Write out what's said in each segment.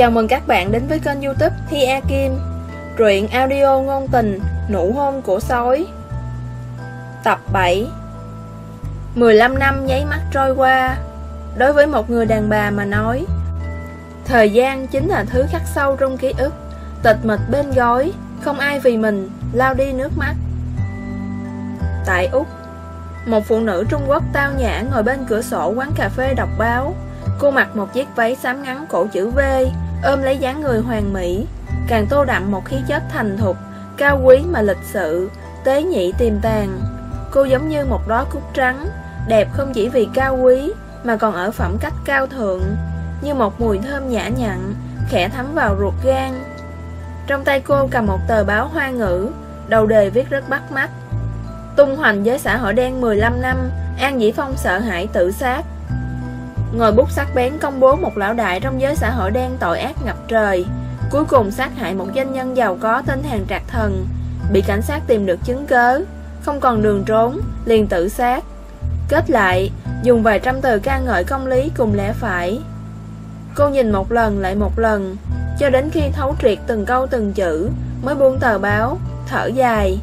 Chào mừng các bạn đến với kênh youtube Thi A Kim, Truyện audio ngôn tình Nụ hôn của sói, Tập 7 15 năm nháy mắt trôi qua, Đối với một người đàn bà mà nói, Thời gian chính là thứ khắc sâu trong ký ức, Tịch mịch bên gối Không ai vì mình lao đi nước mắt. Tại Úc, Một phụ nữ Trung Quốc tao nhã ngồi bên cửa sổ quán cà phê đọc báo, Cô mặc một chiếc váy xám ngắn cổ chữ V Ôm lấy dáng người hoàng mỹ, Càng tô đậm một khí chất thành thục, Cao quý mà lịch sự, Tế nhị tiềm tàng. Cô giống như một đóa cúc trắng, Đẹp không chỉ vì cao quý Mà còn ở phẩm cách cao thượng, Như một mùi thơm nhã nhặn, Khẽ thấm vào ruột gan. Trong tay cô cầm một tờ báo hoa ngữ, Đầu đề viết rất bắt mắt. Tung hoành với xã hội đen 15 năm, An Dĩ Phong sợ hãi tự sát. Ngồi bút sắc bén công bố một lão đại trong giới xã hội đen tội ác ngập trời. Cuối cùng sát hại một doanh nhân giàu có tên Hàng Trạc Thần. Bị cảnh sát tìm được chứng cớ. Không còn đường trốn, liền tự sát. Kết lại, dùng vài trăm từ ca ngợi công lý cùng lẽ phải. Cô nhìn một lần lại một lần Cho đến khi thấu triệt từng câu từng chữ Mới buông tờ báo, thở dài.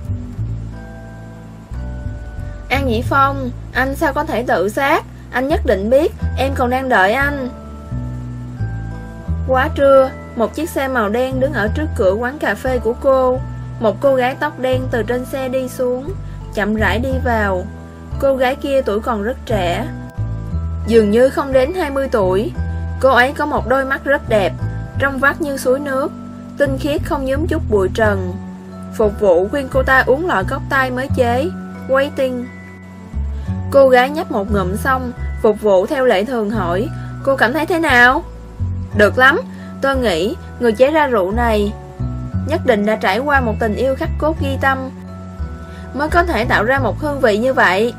An Nhĩ Phong, anh sao có thể tự sát? Anh nhất định biết, Em còn đang đợi anh. Quá trưa, Một chiếc xe màu đen đứng ở trước cửa quán cà phê của cô. Một cô gái tóc đen từ trên xe đi xuống, Chậm rãi đi vào. Cô gái kia tuổi còn rất trẻ, Dường như không đến 20 tuổi. Cô ấy có một đôi mắt rất đẹp, Trong vắt như suối nước, Tinh khiết không nhúm chút bụi trần. Phục vụ khuyên cô ta uống loại cốc tay mới chế, Quay tinh Cô gái nhấp một ngụm xong, Phục vụ theo lệ thường hỏi, Cô cảm thấy thế nào? Được lắm, Tôi nghĩ người chế ra rượu này Nhất định đã trải qua một tình yêu khắc cốt ghi tâm, Mới có thể tạo ra một hương vị như vậy.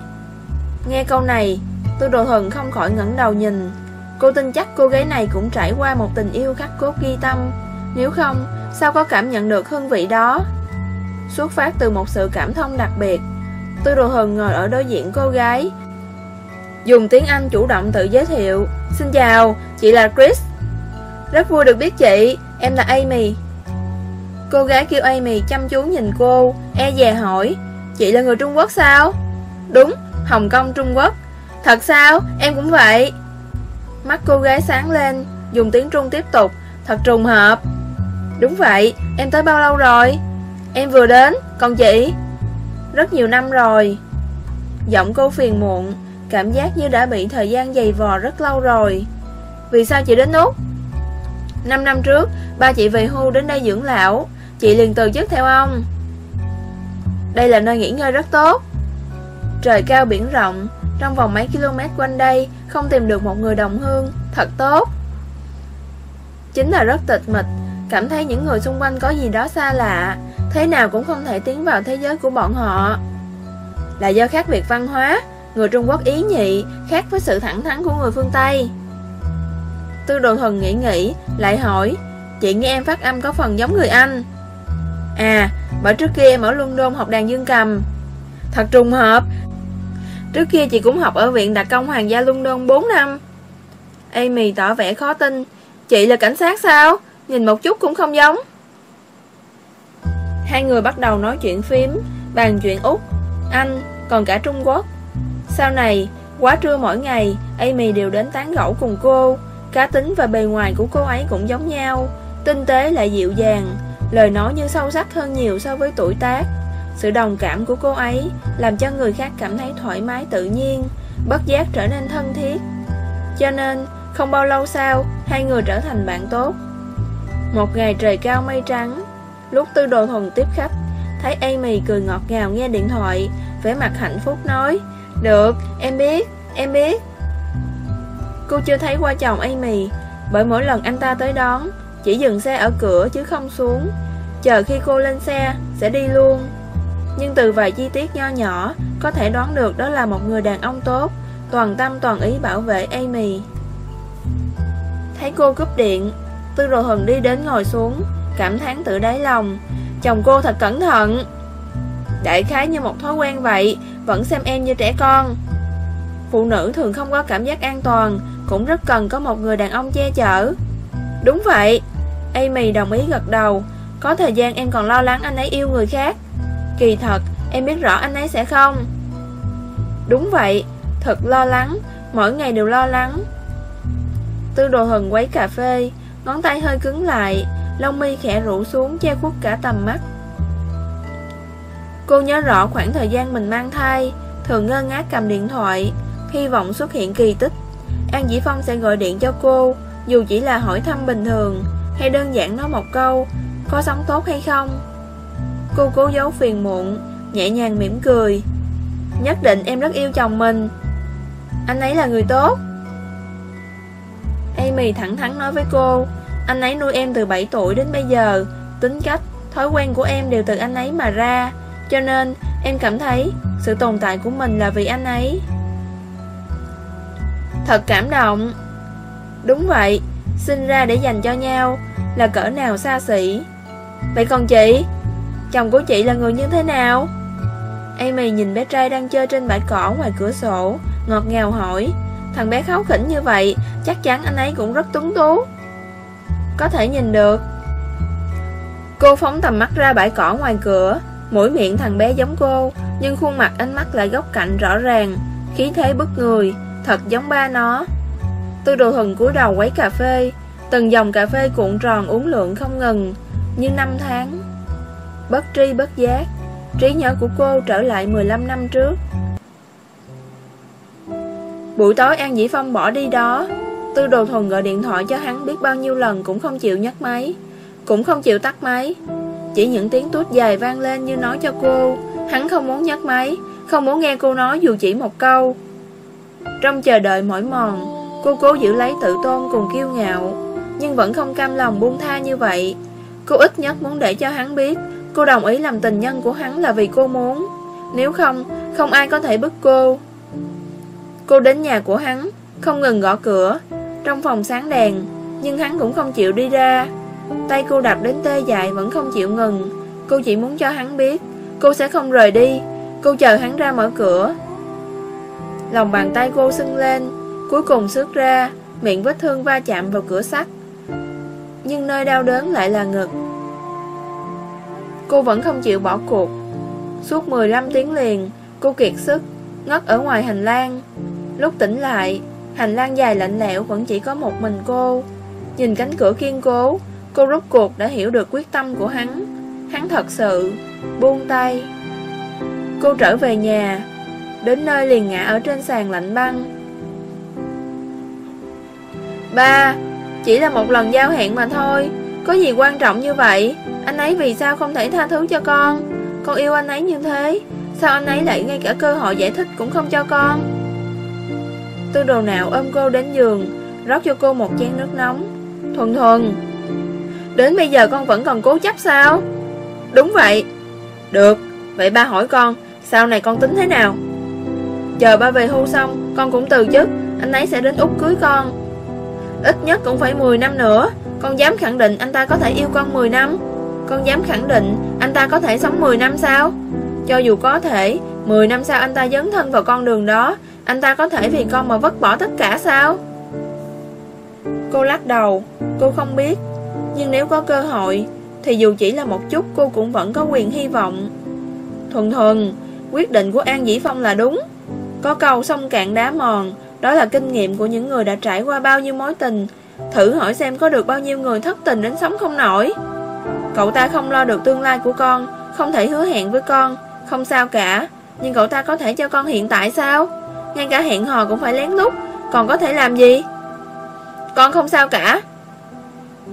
Nghe câu này, Tôi đồ thần không khỏi ngẩng đầu nhìn. Cô tin chắc cô gái này cũng trải qua một tình yêu khắc cốt ghi tâm. Nếu không, Sao có cảm nhận được hương vị đó? Xuất phát từ một sự cảm thông đặc biệt tôi đồ hờn ngồi ở đối diện cô gái. Dùng tiếng Anh chủ động tự giới thiệu Xin chào, chị là Chris. Rất vui được biết chị Em là Amy. Cô gái kêu Amy chăm chú nhìn cô E dè hỏi Chị là người Trung Quốc sao? Đúng, Hồng Kông Trung Quốc. Thật sao, em cũng vậy. Mắt cô gái sáng lên Dùng tiếng Trung tiếp tục Thật trùng hợp. Đúng vậy, em tới bao lâu rồi? Em vừa đến, còn chị? Rất nhiều năm rồi. Giọng cô phiền muộn, Cảm giác như đã bị thời gian dày vò rất lâu rồi. Vì sao chị đến Úc? Năm năm trước, Ba chị về hưu đến đây dưỡng lão. Chị liền từ chức theo ông. Đây là nơi nghỉ ngơi rất tốt. Trời cao biển rộng, Trong vòng mấy km quanh đây, Không tìm được một người đồng hương. Thật tốt. Chính là rất tịch mịch, Cảm thấy những người xung quanh có gì đó xa lạ. Thế nào cũng không thể tiến vào thế giới của bọn họ. Là do khác biệt văn hóa, Người Trung Quốc ý nhị Khác với sự thẳng thắn của người phương Tây. Tư đồ thuần nghĩ nghĩ, Lại hỏi, Chị nghe em phát âm có phần giống người Anh. À Bởi trước kia em ở London học đàn dương cầm. Thật trùng hợp. Trước kia chị cũng học ở Viện Đặc công Hoàng gia London 4 năm. Amy tỏ vẻ khó tin. Chị là cảnh sát sao? Nhìn một chút cũng không giống. Hai người bắt đầu nói chuyện phím Bàn chuyện Úc, Anh, còn cả Trung Quốc. Sau này, quá trưa mỗi ngày Amy đều đến tán gẫu cùng cô. Cá tính và bề ngoài của cô ấy cũng giống nhau. Tinh tế lại dịu dàng Lời nói như sâu sắc hơn nhiều so với tuổi tác. Sự đồng cảm của cô ấy Làm cho người khác cảm thấy thoải mái tự nhiên Bất giác trở nên thân thiết. Cho nên, không bao lâu sau Hai người trở thành bạn tốt. Một ngày trời cao mây trắng Lúc tư đồ thuần tiếp khách Thấy Amy cười ngọt ngào nghe điện thoại vẻ mặt hạnh phúc nói Được, em biết, em biết. Cô chưa thấy qua chồng Amy Bởi mỗi lần anh ta tới đón Chỉ dừng xe ở cửa chứ không xuống Chờ khi cô lên xe Sẽ đi luôn. Nhưng từ vài chi tiết nho nhỏ Có thể đoán được đó là một người đàn ông tốt Toàn tâm toàn ý bảo vệ Amy. Thấy cô cúp điện Tư đồ Hừng đi đến ngồi xuống. Cảm thán tự đáy lòng. Chồng cô thật cẩn thận. Đại khái như một thói quen vậy, Vẫn xem em như trẻ con. Phụ nữ thường không có cảm giác an toàn, Cũng rất cần có một người đàn ông che chở. Đúng vậy, Amy đồng ý gật đầu. Có thời gian em còn lo lắng anh ấy yêu người khác. Kỳ thật, Em biết rõ anh ấy sẽ không. Đúng vậy, Thật lo lắng, Mỗi ngày đều lo lắng. Tư đồ hừng quấy cà phê, Ngón tay hơi cứng lại. Lông mi khẽ rủ xuống che khuất cả tầm mắt. Cô nhớ rõ khoảng thời gian mình mang thai, Thường ngơ ngác cầm điện thoại, Hy vọng xuất hiện kỳ tích. An Dĩ Phong sẽ gọi điện cho cô, Dù chỉ là hỏi thăm bình thường, Hay đơn giản nói một câu, Có sống tốt hay không? Cô cố giấu phiền muộn, Nhẹ nhàng mỉm cười. Nhất định em rất yêu chồng mình. Anh ấy là người tốt. Amy thẳng thắn nói với cô anh ấy nuôi em từ 7 tuổi đến bây giờ. Tính cách, thói quen của em đều từ anh ấy mà ra. Cho nên em cảm thấy Sự tồn tại của mình là vì anh ấy. Thật cảm động. Đúng vậy Sinh ra để dành cho nhau Là cỡ nào xa xỉ. Vậy còn chị? Chồng của chị là người như thế nào? Amy nhìn bé trai đang chơi trên bãi cỏ ngoài cửa sổ Ngọt ngào hỏi. Thằng bé kháu khỉnh như vậy Chắc chắn anh ấy cũng rất tuấn tú. Có thể nhìn được. Cô phóng tầm mắt ra bãi cỏ ngoài cửa, Mũi miệng thằng bé giống cô, Nhưng khuôn mặt ánh mắt lại góc cạnh rõ ràng, Khí thế bức người, Thật giống ba nó. Tư đồ hừng cúi đầu quấy cà phê, Từng dòng cà phê cuộn tròn uống lượng không ngừng, Như năm tháng. Bất tri bất giác, Trí nhớ của cô trở lại 15 năm trước. Buổi tối An Dĩ Phong bỏ đi đó Tư đồ thuần gọi điện thoại cho hắn biết bao nhiêu lần cũng không chịu nhấc máy Cũng không chịu tắt máy. Chỉ những tiếng tút dài vang lên như nói cho cô Hắn không muốn nhấc máy Không muốn nghe cô nói dù chỉ một câu. Trong chờ đợi mỏi mòn Cô cố giữ lấy tự tôn cùng kiêu ngạo Nhưng vẫn không cam lòng buông tha như vậy. Cô ít nhất muốn để cho hắn biết Cô đồng ý làm tình nhân của hắn là vì cô muốn. Nếu không, không ai có thể bức cô. Cô đến nhà của hắn Không ngừng gõ cửa trong phòng sáng đèn, Nhưng hắn cũng không chịu đi ra. Tay cô đập đến tê dại vẫn không chịu ngừng. Cô chỉ muốn cho hắn biết, Cô sẽ không rời đi. Cô chờ hắn ra mở cửa. Lòng bàn tay cô sưng lên, Cuối cùng xước ra, Miệng vết thương va chạm vào cửa sắt. Nhưng nơi đau đớn lại là ngực. Cô vẫn không chịu bỏ cuộc. Suốt 15 tiếng liền, Cô kiệt sức, Ngất ở ngoài hành lang. Lúc tỉnh lại Hành lang dài lạnh lẽo vẫn chỉ có một mình cô. Nhìn cánh cửa kiên cố, Cô rút cuộc đã hiểu được quyết tâm của hắn. Hắn thật sự Buông tay. Cô trở về nhà, Đến nơi liền ngã ở trên sàn lạnh băng. Ba, Chỉ là một lần giao hẹn mà thôi, Có gì quan trọng như vậy? Anh ấy vì sao không thể tha thứ cho con? Con yêu anh ấy như thế, Sao anh ấy lại ngay cả cơ hội giải thích cũng không cho con? Tư đồ nào ôm cô đến giường, Rót cho cô một chén nước nóng. Thuần thuần, Đến bây giờ con vẫn còn cố chấp sao? Đúng vậy. Được, Vậy ba hỏi con, Sau này con tính thế nào? Chờ ba về hưu xong, Con cũng từ chức, Anh ấy sẽ đến Úc cưới con. Ít nhất cũng phải 10 năm nữa, Con dám khẳng định anh ta có thể yêu con 10 năm. Con dám khẳng định Anh ta có thể sống 10 năm sao? Cho dù có thể 10 năm sau anh ta dấn thân vào con đường đó. Anh ta có thể vì con mà vứt bỏ tất cả sao? Cô lắc đầu. Cô không biết. Nhưng nếu có cơ hội, Thì dù chỉ là một chút, cô cũng vẫn có quyền hy vọng. Thuần thuần, Quyết định của An Dĩ Phong là đúng. Có cầu sông cạn đá mòn, Đó là kinh nghiệm của những người đã trải qua bao nhiêu mối tình. Thử hỏi xem có được bao nhiêu người thất tình đến sống không nổi. Cậu ta không lo được tương lai của con, Không thể hứa hẹn với con, Không sao cả. Nhưng cậu ta có thể cho con hiện tại sao? Ngay cả hẹn hò cũng phải lén lút. Còn có thể làm gì? Con không sao cả.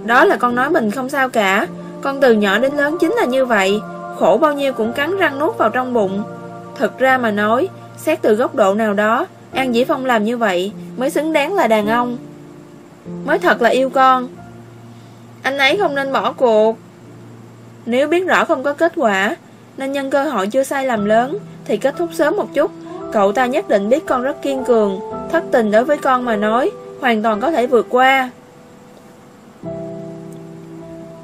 Đó là con nói mình không sao cả. Con từ nhỏ đến lớn chính là như vậy. Khổ bao nhiêu cũng cắn răng nuốt vào trong bụng. Thật ra mà nói, Xét từ góc độ nào đó, An Dĩ Phong làm như vậy Mới xứng đáng là đàn ông. Mới thật là yêu con. Anh ấy không nên bỏ cuộc. Nếu biết rõ không có kết quả nên nhân cơ hội chưa sai lầm lớn, Thì kết thúc sớm một chút. Cậu ta nhất định biết con rất kiên cường, Thất tình đối với con mà nói, Hoàn toàn có thể vượt qua.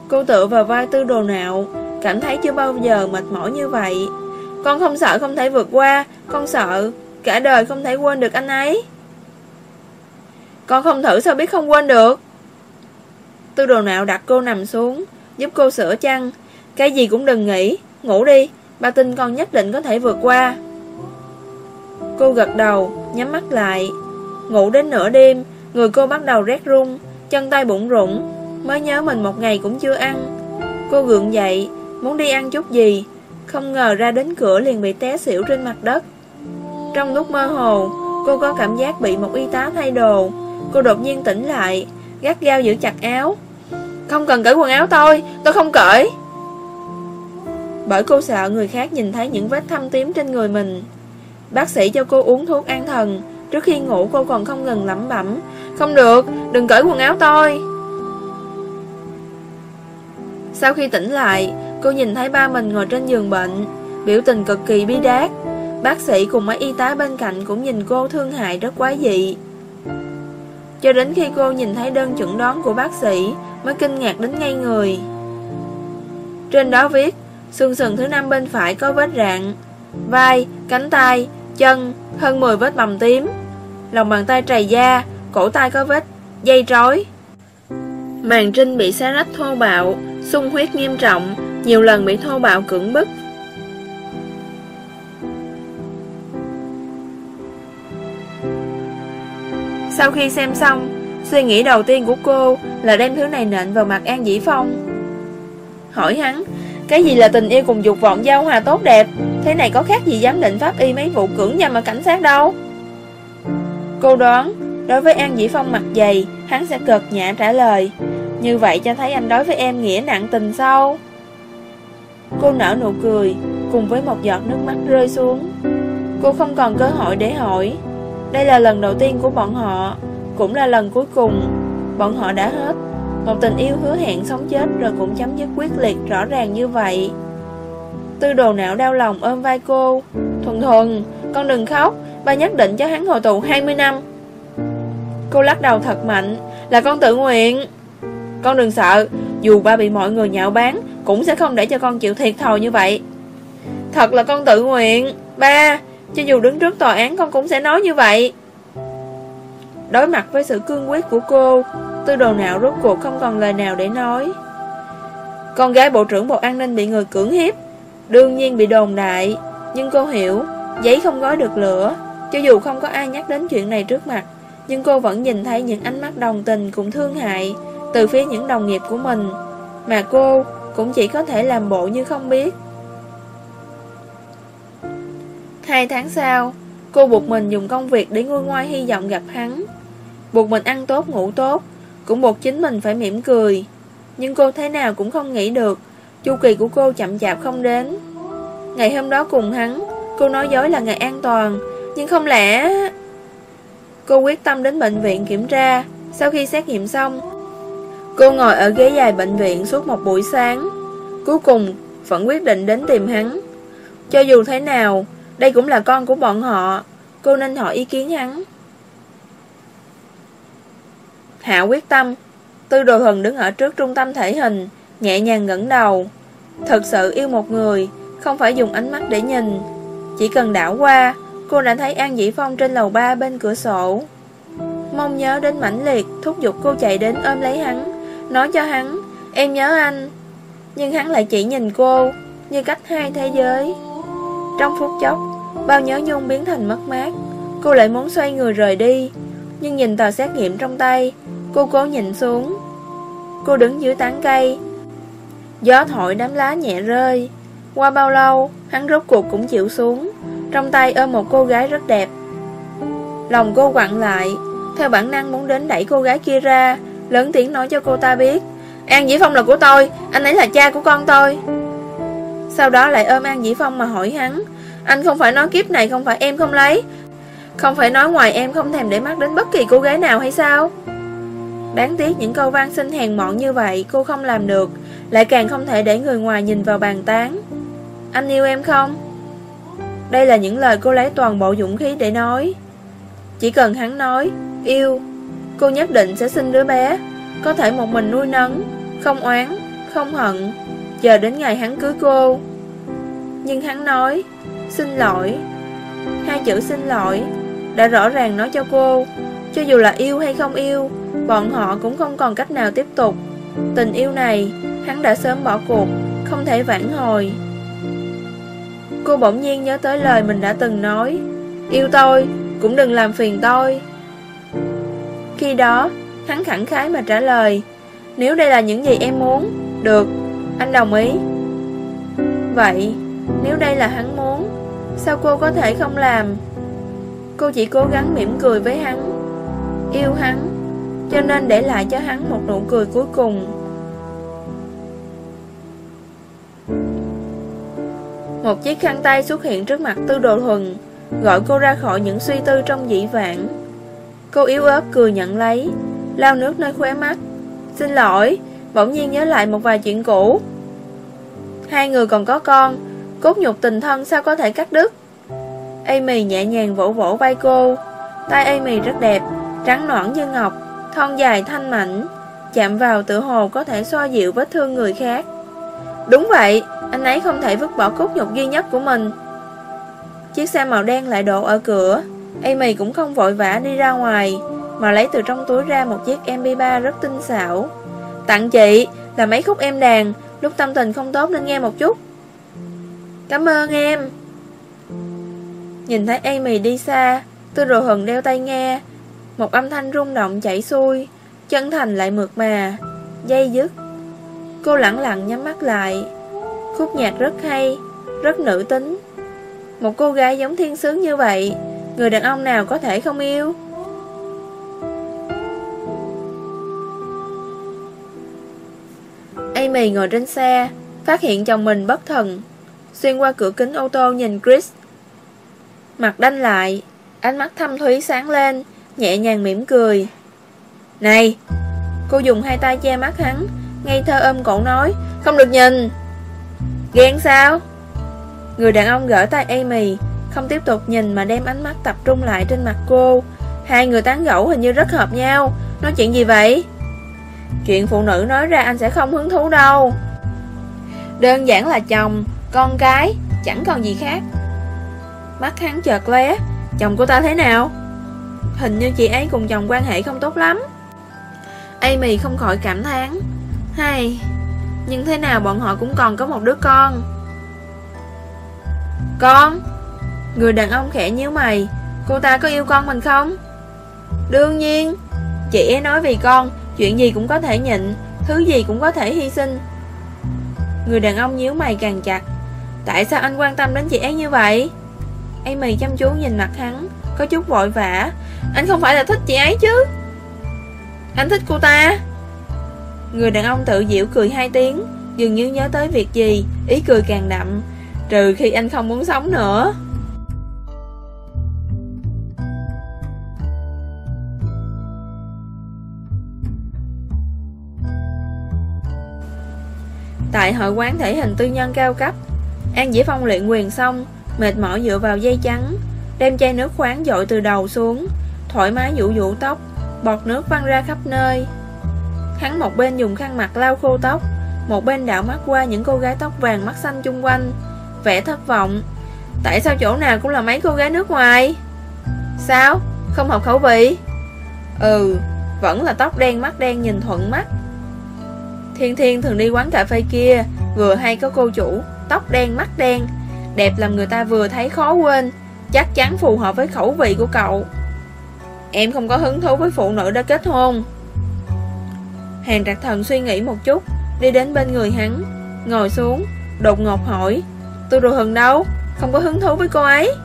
Cô tự vào vai tư đồ nạo, Cảm thấy chưa bao giờ mệt mỏi như vậy. Con không sợ không thể vượt qua, Con sợ cả đời không thể quên được anh ấy. Con không thử sao biết không quên được. Tư đồ nạo đặt cô nằm xuống, Giúp cô sửa chăn. Cái gì cũng đừng nghĩ Ngủ đi Ba tin con nhất định có thể vượt qua. Cô gật đầu, Nhắm mắt lại. Ngủ đến nửa đêm, Người cô bắt đầu rét run, Chân tay bụng rụng Mới nhớ mình một ngày cũng chưa ăn. Cô gượng dậy, Muốn đi ăn chút gì, Không ngờ ra đến cửa liền bị té xỉu trên mặt đất. Trong lúc mơ hồ, Cô có cảm giác bị một y tá thay đồ. Cô đột nhiên tỉnh lại, Gắt gao giữ chặt áo. Không cần cởi quần áo tôi Tôi không cởi. Bởi cô sợ người khác nhìn thấy những vết thâm tím trên người mình. Bác sĩ cho cô uống thuốc an thần. Trước khi ngủ cô còn không ngừng lẩm bẩm Không được, đừng cởi quần áo tôi. Sau khi tỉnh lại Cô nhìn thấy ba mình ngồi trên giường bệnh Biểu tình cực kỳ bi đát. Bác sĩ cùng mấy y tá bên cạnh Cũng nhìn cô thương hại rất quái dị. Cho đến khi cô nhìn thấy đơn chuẩn đoán của bác sĩ Mới kinh ngạc đến ngay người. Trên đó viết Xương sườn thứ năm bên phải có vết rạn Vai, cánh tay, chân Hơn 10 vết bầm tím. Lòng bàn tay trầy da Cổ tay có vết dây trói. Màn trinh bị xé rách thô bạo Xung huyết nghiêm trọng Nhiều lần bị thô bạo cưỡng bức. Sau khi xem xong Suy nghĩ đầu tiên của cô Là đem thứ này nện vào mặt An Dĩ Phong. Hỏi hắn cái gì là tình yêu cùng dục vọng, giao hòa tốt đẹp? Thế này có khác gì giám định pháp y mấy vụ cưỡng nhằm ở cảnh sát đâu? Cô đoán, Đối với An Dĩ Phong mặt dày, Hắn sẽ cực nhã trả lời. Như vậy cho thấy anh đối với em nghĩa nặng tình sâu Cô nở nụ cười, Cùng với một giọt nước mắt rơi xuống. Cô không còn cơ hội để hỏi. Đây là lần đầu tiên của bọn họ, Cũng là lần cuối cùng. Bọn họ đã hết. Một tình yêu hứa hẹn sống chết Rồi cũng chấm dứt quyết liệt rõ ràng như vậy. Tư đồ não đau lòng ôm vai cô. Thuần thuần, Con đừng khóc, Ba nhất định cho hắn ngồi tù 20 năm. Cô lắc đầu thật mạnh, Là con tự nguyện. Con đừng sợ, Dù ba bị mọi người nhạo báng, Cũng sẽ không để cho con chịu thiệt thòi như vậy. Thật là con tự nguyện, Ba, Cho dù đứng trước tòa án con cũng sẽ nói như vậy. Đối mặt với sự cương quyết của cô Tư đồ não, rốt cuộc không còn lời nào để nói. Con gái bộ trưởng Bộ An ninh bị người cưỡng hiếp Đương nhiên bị đồn đại Nhưng cô hiểu Giấy không gói được lửa Cho dù không có ai nhắc đến chuyện này trước mặt Nhưng cô vẫn nhìn thấy những ánh mắt đồng tình cũng thương hại Từ phía những đồng nghiệp của mình Mà cô cũng chỉ có thể làm bộ như không biết. Hai tháng sau Cô buộc mình dùng công việc để nguôi ngoai hy vọng gặp hắn. Buộc mình ăn tốt ngủ tốt cũng buộc chính mình phải mỉm cười. Nhưng cô thế nào cũng không nghĩ được, Chu kỳ của cô chậm chạp không đến. Ngày hôm đó cùng hắn, Cô nói dối là ngày an toàn, Nhưng không lẽ Cô quyết tâm đến bệnh viện kiểm tra, Sau khi xét nghiệm xong, Cô ngồi ở ghế dài bệnh viện suốt một buổi sáng, Cuối cùng Vẫn quyết định đến tìm hắn. Cho dù thế nào, Đây cũng là con của bọn họ, Cô nên hỏi ý kiến hắn. Hạ quyết tâm. Tư đồ hần đứng ở trước trung tâm thể hình, Nhẹ nhàng ngẩng đầu. Thật sự yêu một người, Không phải dùng ánh mắt để nhìn. Chỉ cần đảo qua, Cô đã thấy An Dĩ Phong trên lầu ba bên cửa sổ. Mong nhớ đến mãnh liệt, Thúc giục cô chạy đến ôm lấy hắn. Nói cho hắn, Em nhớ anh. Nhưng hắn lại chỉ nhìn cô Như cách hai thế giới. Trong phút chốc, Bao nhớ nhung biến thành mất mát. Cô lại muốn xoay người rời đi. Nhưng nhìn tờ xét nghiệm trong tay, Cô cố nhìn xuống. Cô đứng dưới tán cây. Gió thổi đám lá nhẹ rơi. Qua bao lâu, Hắn rốt cuộc cũng chịu xuống. Trong tay ôm một cô gái rất đẹp. Lòng cô quặn lại. Theo bản năng muốn đến đẩy cô gái kia ra, Lớn tiếng nói cho cô ta biết. An Dĩ Phong là của tôi, Anh ấy là cha của con tôi. Sau đó lại ôm An Dĩ Phong mà hỏi hắn, Anh không phải nói kiếp này không phải em không lấy không phải nói ngoài em không thèm để mắt đến bất kỳ cô gái nào hay sao? Đáng tiếc những câu van xin hèn mọn như vậy cô không làm được Lại càng không thể để người ngoài nhìn vào bàn tán. Anh yêu em không? Đây là những lời cô lấy toàn bộ dũng khí để nói. Chỉ cần hắn nói Yêu Cô nhất định sẽ sinh đứa bé Có thể một mình nuôi nấng Không oán, không hận Chờ đến ngày hắn cưới cô. Nhưng hắn nói Xin lỗi Hai chữ xin lỗi đã rõ ràng nói cho cô. Cho dù là yêu hay không yêu Bọn họ cũng không còn cách nào tiếp tục. Tình yêu này, hắn đã sớm bỏ cuộc, không thể vãn hồi. Cô bỗng nhiên nhớ tới lời mình đã từng nói Yêu tôi, cũng đừng làm phiền tôi. Khi đó, hắn khẳng khái mà trả lời Nếu đây là những gì em muốn Được, anh đồng ý. Vậy, nếu đây là hắn muốn Sao cô có thể không làm? Cô chỉ cố gắng mỉm cười với hắn, Yêu hắn, Cho nên để lại cho hắn một nụ cười cuối cùng. Một chiếc khăn tay xuất hiện trước mặt Tư Đồ Thuần, Gọi cô ra khỏi những suy tư trong dĩ vãng. Cô yếu ớt cười nhận lấy, Lau nước nơi khóe mắt. Xin lỗi, Bỗng nhiên nhớ lại một vài chuyện cũ. Hai người còn có con, Cốt nhục tình thân sao có thể cắt đứt? Amy nhẹ nhàng vỗ vỗ vai cô. Tay Amy rất đẹp, Trắng nõn như ngọc, Thon dài thanh mảnh, Chạm vào tự hồ có thể xoa dịu vết thương người khác. Đúng vậy, Anh ấy không thể vứt bỏ cốt nhục duy nhất của mình. Chiếc xe màu đen lại đổ ở cửa. Amy cũng không vội vã đi ra ngoài, Mà lấy từ trong túi ra một chiếc MP3 rất tinh xảo. Tặng chị, là mấy khúc em đàn, Lúc tâm tình không tốt nên nghe một chút. Cảm ơn em. Nhìn thấy Amy đi xa, Tôi rồi hừng đeo tay nghe. Một âm thanh rung động chảy xuôi, Chân thành lại mượt mà, Dây dứt. Cô lặng lặng nhắm mắt lại, Khúc nhạc rất hay, Rất nữ tính. Một cô gái giống thiên sứ như vậy, Người đàn ông nào có thể không yêu? Amy ngồi trên xe, Phát hiện chồng mình bất thần. Xuyên qua cửa kính ô tô nhìn Chris. Mặt đanh lại. Ánh mắt thâm thúy sáng lên, Nhẹ nhàng mỉm cười. Này, Cô dùng hai tay che mắt hắn, Ngây thơ ôm cổ nói, Không được nhìn. Ghen sao? Người đàn ông gỡ tay Amy Không tiếp tục nhìn mà đem ánh mắt tập trung lại trên mặt cô. Hai người tán gẫu hình như rất hợp nhau. Nói chuyện gì vậy? Chuyện phụ nữ nói ra anh sẽ không hứng thú đâu. Đơn giản là chồng, Con cái, Chẳng còn gì khác. Mắt hắn chợt lóe. Chồng của ta thế nào? Hình như chị ấy cùng chồng quan hệ không tốt lắm. Amy không khỏi cảm thán. Hay, Nhưng thế nào bọn họ cũng còn có một đứa con. Con, Người đàn ông khẽ nhíu mày. Cô ta có yêu con mình không? Đương nhiên, Chị ấy nói vì con, Chuyện gì cũng có thể nhịn, Thứ gì cũng có thể hy sinh. Người đàn ông nhíu mày càng chặt. Tại sao anh quan tâm đến chị ấy như vậy? Amy chăm chú nhìn mặt hắn, Có chút vội vã. Anh không phải là thích chị ấy chứ? Anh thích cô ta. Người đàn ông tự diệu cười hai tiếng, Dường như nhớ tới việc gì, Ý cười càng đậm, Trừ khi anh không muốn sống nữa. Tại hội quán thể hình tư nhân cao cấp, An Dĩ Phong luyện quyền xong Mệt mỏi dựa vào dây trắng Đem chai nước khoáng dội từ đầu xuống, Thoải mái vũ vũ tóc, Bọt nước văng ra khắp nơi. Hắn một bên dùng khăn mặt lau khô tóc, Một bên đảo mắt qua những cô gái tóc vàng mắt xanh chung quanh, Vẻ thất vọng. Tại sao chỗ nào cũng là mấy cô gái nước ngoài? Sao? Không học khẩu vị? Ừ Vẫn là tóc đen mắt đen nhìn thuận mắt. Thiên Thiên thường đi quán cà phê kia, Vừa hay có cô chủ, Tóc đen mắt đen. Đẹp làm người ta vừa thấy khó quên. Chắc chắn phù hợp với khẩu vị của cậu. Em không có hứng thú với phụ nữ đã kết hôn. Hàng trạc thần suy nghĩ một chút, Đi đến bên người hắn, Ngồi xuống, Đột ngột hỏi, Tôi rồi hừng đâu? Không có hứng thú với cô ấy?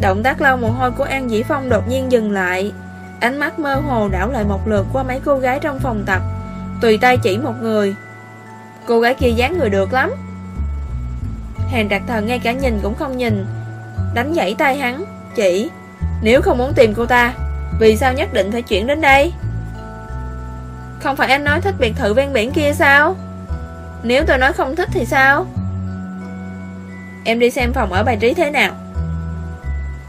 Động tác lau mồ hôi của An Dĩ Phong đột nhiên dừng lại. Ánh mắt mơ hồ đảo lại một lượt qua mấy cô gái trong phòng tập. Tùy tay chỉ một người. Cô gái kia dáng người được lắm. Hàng trạc thần ngay cả nhìn cũng không nhìn. Đánh dãy tay hắn, Chỉ, Nếu không muốn tìm cô ta, Vì sao nhất định phải chuyển đến đây? Không phải anh nói thích biệt thự ven biển kia sao? Nếu tôi nói không thích thì sao? Em đi xem phòng ở bài trí thế nào.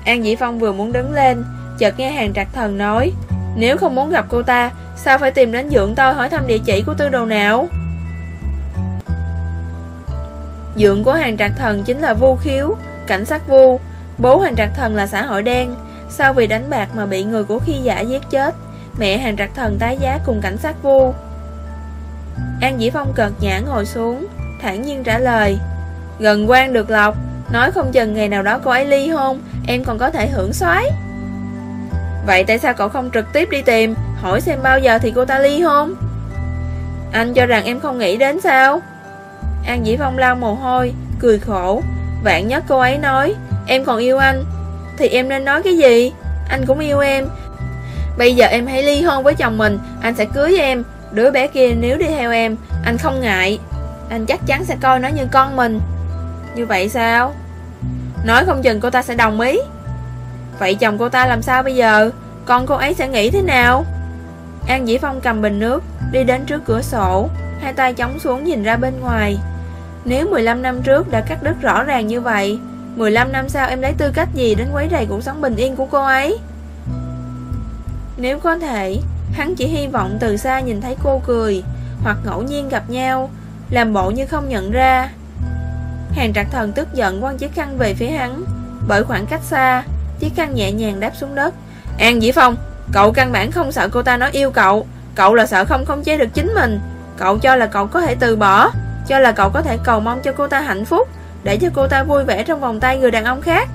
An Dĩ Phong vừa muốn đứng lên, Chợt nghe hàng trạc thần nói, Nếu không muốn gặp cô ta, Sao phải tìm đến dưỡng tôi hỏi thăm địa chỉ của tư đồ nào? Dượng của hàng trạc thần chính là Vu Khiếu, Cảnh sát Vu Bố hàng trạc thần là xã hội đen. Sau vì đánh bạc mà bị người của khi giả giết chết, Mẹ hàng trạc thần tái giá cùng cảnh sát Vu An Dĩ Phong cợt nhã ngồi xuống, thản nhiên trả lời, Gần quan được lộc, Nói không chừng ngày nào đó cô ấy ly hôn, Em còn có thể hưởng soái. Vậy tại sao cậu không trực tiếp đi tìm, Hỏi xem bao giờ thì cô ta ly hôn? Anh cho rằng em không nghĩ đến sao? An Dĩ Phong lau mồ hôi, Cười khổ. Vạn nhất cô ấy nói, Em còn yêu anh, Thì em nên nói cái gì? Anh cũng yêu em. Bây giờ em hãy ly hôn với chồng mình, Anh sẽ cưới em. Đứa bé kia nếu đi theo em, Anh không ngại. Anh chắc chắn sẽ coi nó như con mình. Như vậy sao? Nói không chừng cô ta sẽ đồng ý. Vậy chồng cô ta làm sao bây giờ? Con cô ấy sẽ nghĩ thế nào? An Dĩ Phong cầm bình nước, Đi đến trước cửa sổ. Hai tay chống xuống nhìn ra bên ngoài. Nếu 15 năm trước đã cắt đứt rõ ràng như vậy 15 năm sau em lấy tư cách gì Đến quấy rầy cuộc sống bình yên của cô ấy? Nếu có thể, Hắn chỉ hy vọng từ xa nhìn thấy cô cười, Hoặc ngẫu nhiên gặp nhau, Làm bộ như không nhận ra. Hàng trạc thần tức giận quăng chiếc khăn về phía hắn, Bởi khoảng cách xa, Chiếc khăn nhẹ nhàng đáp xuống đất. An Dĩ Phong, Cậu căn bản không sợ cô ta nói yêu cậu Cậu là sợ không khống chế được chính mình. Cậu cho là cậu có thể từ bỏ, Cho là cậu có thể cầu mong cho cô ta hạnh phúc, Để cho cô ta vui vẻ trong vòng tay người đàn ông khác.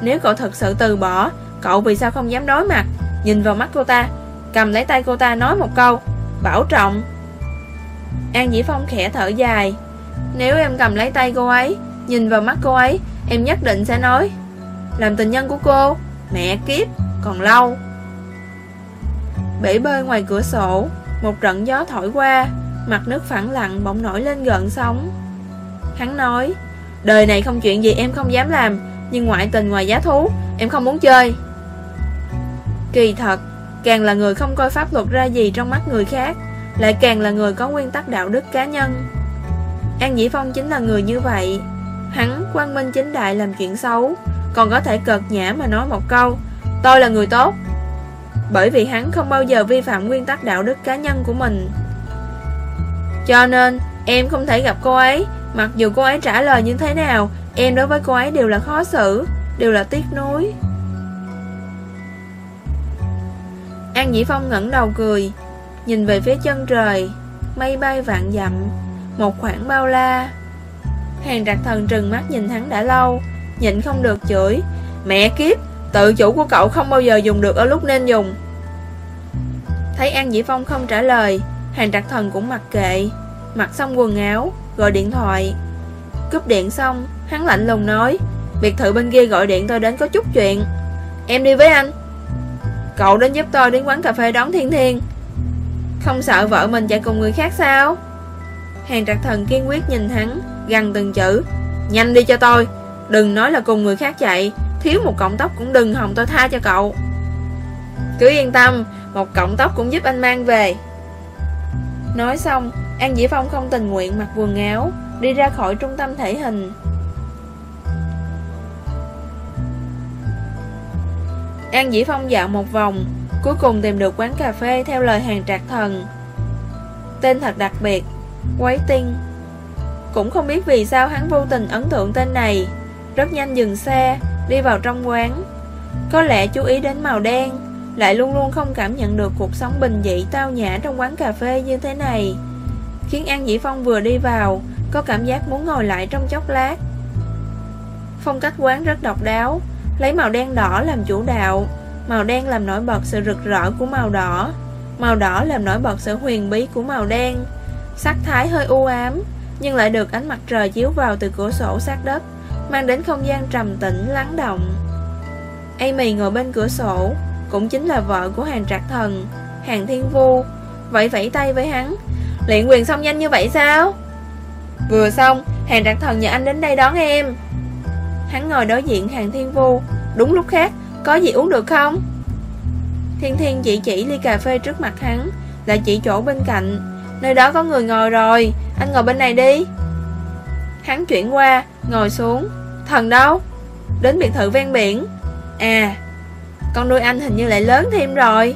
Nếu cậu thật sự từ bỏ, Cậu vì sao không dám đối mặt? Nhìn vào mắt cô ta, Cầm lấy tay cô ta nói một câu, Bảo trọng. An Dĩ Phong khẽ thở dài, Nếu em cầm lấy tay cô ấy, Nhìn vào mắt cô ấy, Em nhất định sẽ nói, Làm tình nhân của cô, Mẹ kiếp, Còn lâu Bể bơi ngoài cửa sổ, Một trận gió thổi qua. Mặt nước phẳng lặng bỗng nổi lên gợn sóng. Hắn nói, Đời này không chuyện gì em không dám làm, Nhưng ngoại tình ngoài giá thú, Em không muốn chơi. Kỳ thật, Càng là người không coi pháp luật ra gì trong mắt người khác, Lại càng là người có nguyên tắc đạo đức cá nhân. An Dĩ Phong chính là người như vậy. Hắn quang minh chính đại làm chuyện xấu, Còn có thể cợt nhã mà nói một câu, Tôi là người tốt. Bởi vì hắn không bao giờ vi phạm nguyên tắc đạo đức cá nhân của mình. Cho nên, em không thể gặp cô ấy. Mặc dù cô ấy trả lời như thế nào, Em đối với cô ấy đều là khó xử, Đều là tiếc nuối. An Dĩ Phong ngẩng đầu cười, Nhìn về phía chân trời, Mây bay vạn dặm, Một khoảng bao la. Hàng trạc thần trừng mắt nhìn hắn đã lâu, Nhịn không được chửi, Mẹ kiếp, Tự chủ của cậu không bao giờ dùng được ở lúc nên dùng. Thấy An Dĩ Phong không trả lời Hàng trạc thần cũng mặc kệ. Mặc xong quần áo, Gọi điện thoại. Cúp điện xong, Hắn lạnh lùng nói, Biệt thự bên kia gọi điện tôi đến có chút chuyện. Em đi với anh. Cậu đến giúp tôi đến quán cà phê đón Thiên Thiên. Không sợ vợ mình chạy cùng người khác sao? Hàng trạc thần kiên quyết nhìn hắn, Gằn từng chữ, Nhanh đi cho tôi. Đừng nói là cùng người khác chạy, Thiếu một cọng tóc cũng đừng hòng tôi tha cho cậu. Cứ yên tâm, Một cọng tóc cũng giúp anh mang về. Nói xong, An Dĩ Phong không tình nguyện mặc quần áo, Đi ra khỏi trung tâm thể hình. An Dĩ Phong dạo một vòng, Cuối cùng tìm được quán cà phê theo lời hàng trạc thần. Tên thật đặc biệt Quấy tinh. Cũng không biết vì sao hắn vô tình ấn tượng tên này. Rất nhanh dừng xe, Đi vào trong quán. Có lẽ chú ý đến màu đen. Lại luôn luôn không cảm nhận được cuộc sống bình dị Tao nhã trong quán cà phê như thế này. Khiến An Dĩ Phong vừa đi vào Có cảm giác muốn ngồi lại trong chốc lát. Phong cách quán rất độc đáo Lấy màu đen đỏ làm chủ đạo Màu đen làm nổi bật sự rực rỡ của màu đỏ Màu đỏ làm nổi bật sự huyền bí của màu đen. Sắc thái hơi u ám Nhưng lại được ánh mặt trời chiếu vào từ cửa sổ sát đất Mang đến không gian trầm tĩnh, lắng động. Amy ngồi bên cửa sổ cũng chính là vợ của hàng trạc thần, Hàng thiên vu. Vậy vẫy tay với hắn. Luyện quyền xong nhanh như vậy sao? Vừa xong, Hàng trạc thần nhờ anh đến đây đón em. Hắn ngồi đối diện hàng thiên vu. Đúng lúc khác, Có gì uống được không? Thiên thiên chỉ chỉ ly cà phê trước mặt hắn, Là chỉ chỗ bên cạnh. Nơi đó có người ngồi rồi, Anh ngồi bên này đi. Hắn chuyển qua, Ngồi xuống. Thần đâu? Đến biệt thự ven biển. À con nuôi anh hình như lại lớn thêm rồi.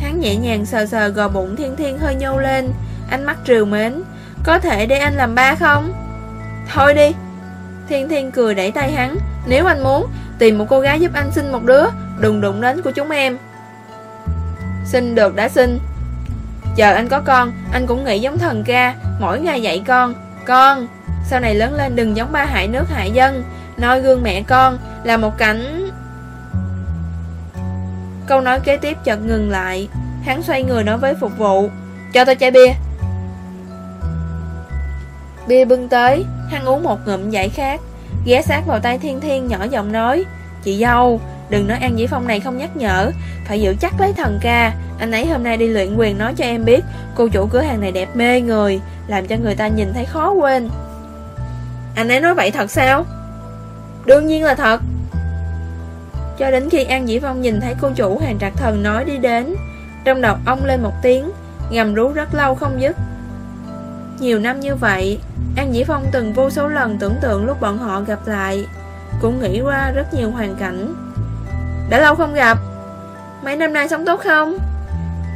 Hắn nhẹ nhàng sờ sờ gò bụng thiên thiên hơi nhô lên, Ánh mắt trừ mến. Có thể để anh làm ba không? Thôi đi. Thiên Thiên cười đẩy tay hắn. Nếu anh muốn, Tìm một cô gái giúp anh sinh một đứa, Đừng đụng đến của chúng em. Xin được đã xin Chờ anh có con, Anh cũng nghĩ giống thần ca. Mỗi ngày dạy con Con. Sau này lớn lên đừng giống ba hại nước hại dân. Noi gương mẹ con Là một cảnh Câu nói kế tiếp chợt ngừng lại. Hắn xoay người nói với phục vụ, Cho tôi chai bia. Bia bưng tới, Hắn uống một ngụm giải khát. Ghé sát vào tay Thiên Thiên nhỏ giọng nói, Chị dâu, Đừng nói An Dĩ Phong này không nhắc nhở. Phải giữ chắc lấy thần ca. Anh ấy hôm nay đi luyện quyền nói cho em biết, Cô chủ cửa hàng này đẹp mê người, Làm cho người ta nhìn thấy khó quên. Anh ấy nói vậy thật sao? Đương nhiên là thật. Cho đến khi An Dĩ Phong nhìn thấy cô chủ hàng trạc thần nói đi đến, Trong đầu ông lên một tiếng, Ngầm rú rất lâu không dứt. Nhiều năm như vậy, An Dĩ Phong từng vô số lần tưởng tượng lúc bọn họ gặp lại, Cũng nghĩ qua rất nhiều hoàn cảnh. Đã lâu không gặp, Mấy năm nay sống tốt không?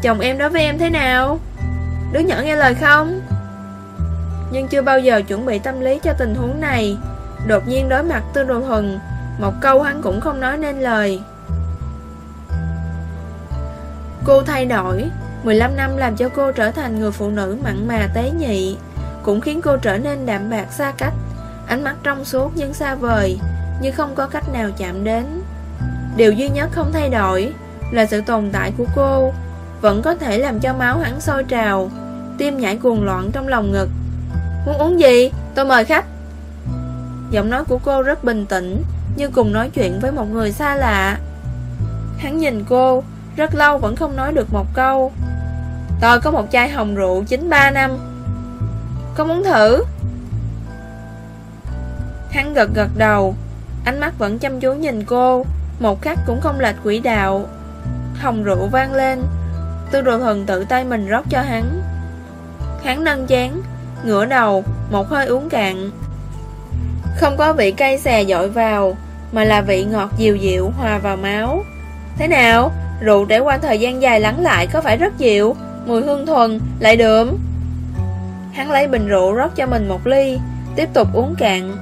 Chồng em đối với em thế nào? Đứa nhỏ nghe lời không? Nhưng chưa bao giờ chuẩn bị tâm lý cho tình huống này, Đột nhiên đối mặt tư đồ thuần một câu hắn cũng không nói nên lời. Cô thay đổi 15 năm làm cho cô trở thành người phụ nữ mặn mà tế nhị, Cũng khiến cô trở nên đạm bạc xa cách. Ánh mắt trong suốt nhưng xa vời Nhưng không có cách nào chạm đến. Điều duy nhất không thay đổi Là sự tồn tại của cô, Vẫn có thể làm cho máu hắn sôi trào, Tim nhảy cuồng loạn trong lòng ngực. Muốn uống gì? Tôi mời khách. Giọng nói của cô rất bình tĩnh như cùng nói chuyện với một người xa lạ. Hắn nhìn cô, Rất lâu vẫn không nói được một câu. Tôi có một chai hồng rượu 93 năm. Có muốn thử? Hắn gật gật đầu, Ánh mắt vẫn chăm chú nhìn cô, Một khắc cũng không lệch quỹ đạo. Hồng rượu vang lên, Tư đồ thần tự tay mình rót cho hắn. Hắn nâng chén, Ngửa đầu, Một hơi uống cạn. Không có vị cay xè dội vào mà là vị ngọt dịu dịu hòa vào máu. Thế nào? Rượu trải qua thời gian dài lắng lại có phải rất dịu? Mùi hương thuần, lại đượm. Hắn lấy bình rượu rót cho mình một ly Tiếp tục uống cạn.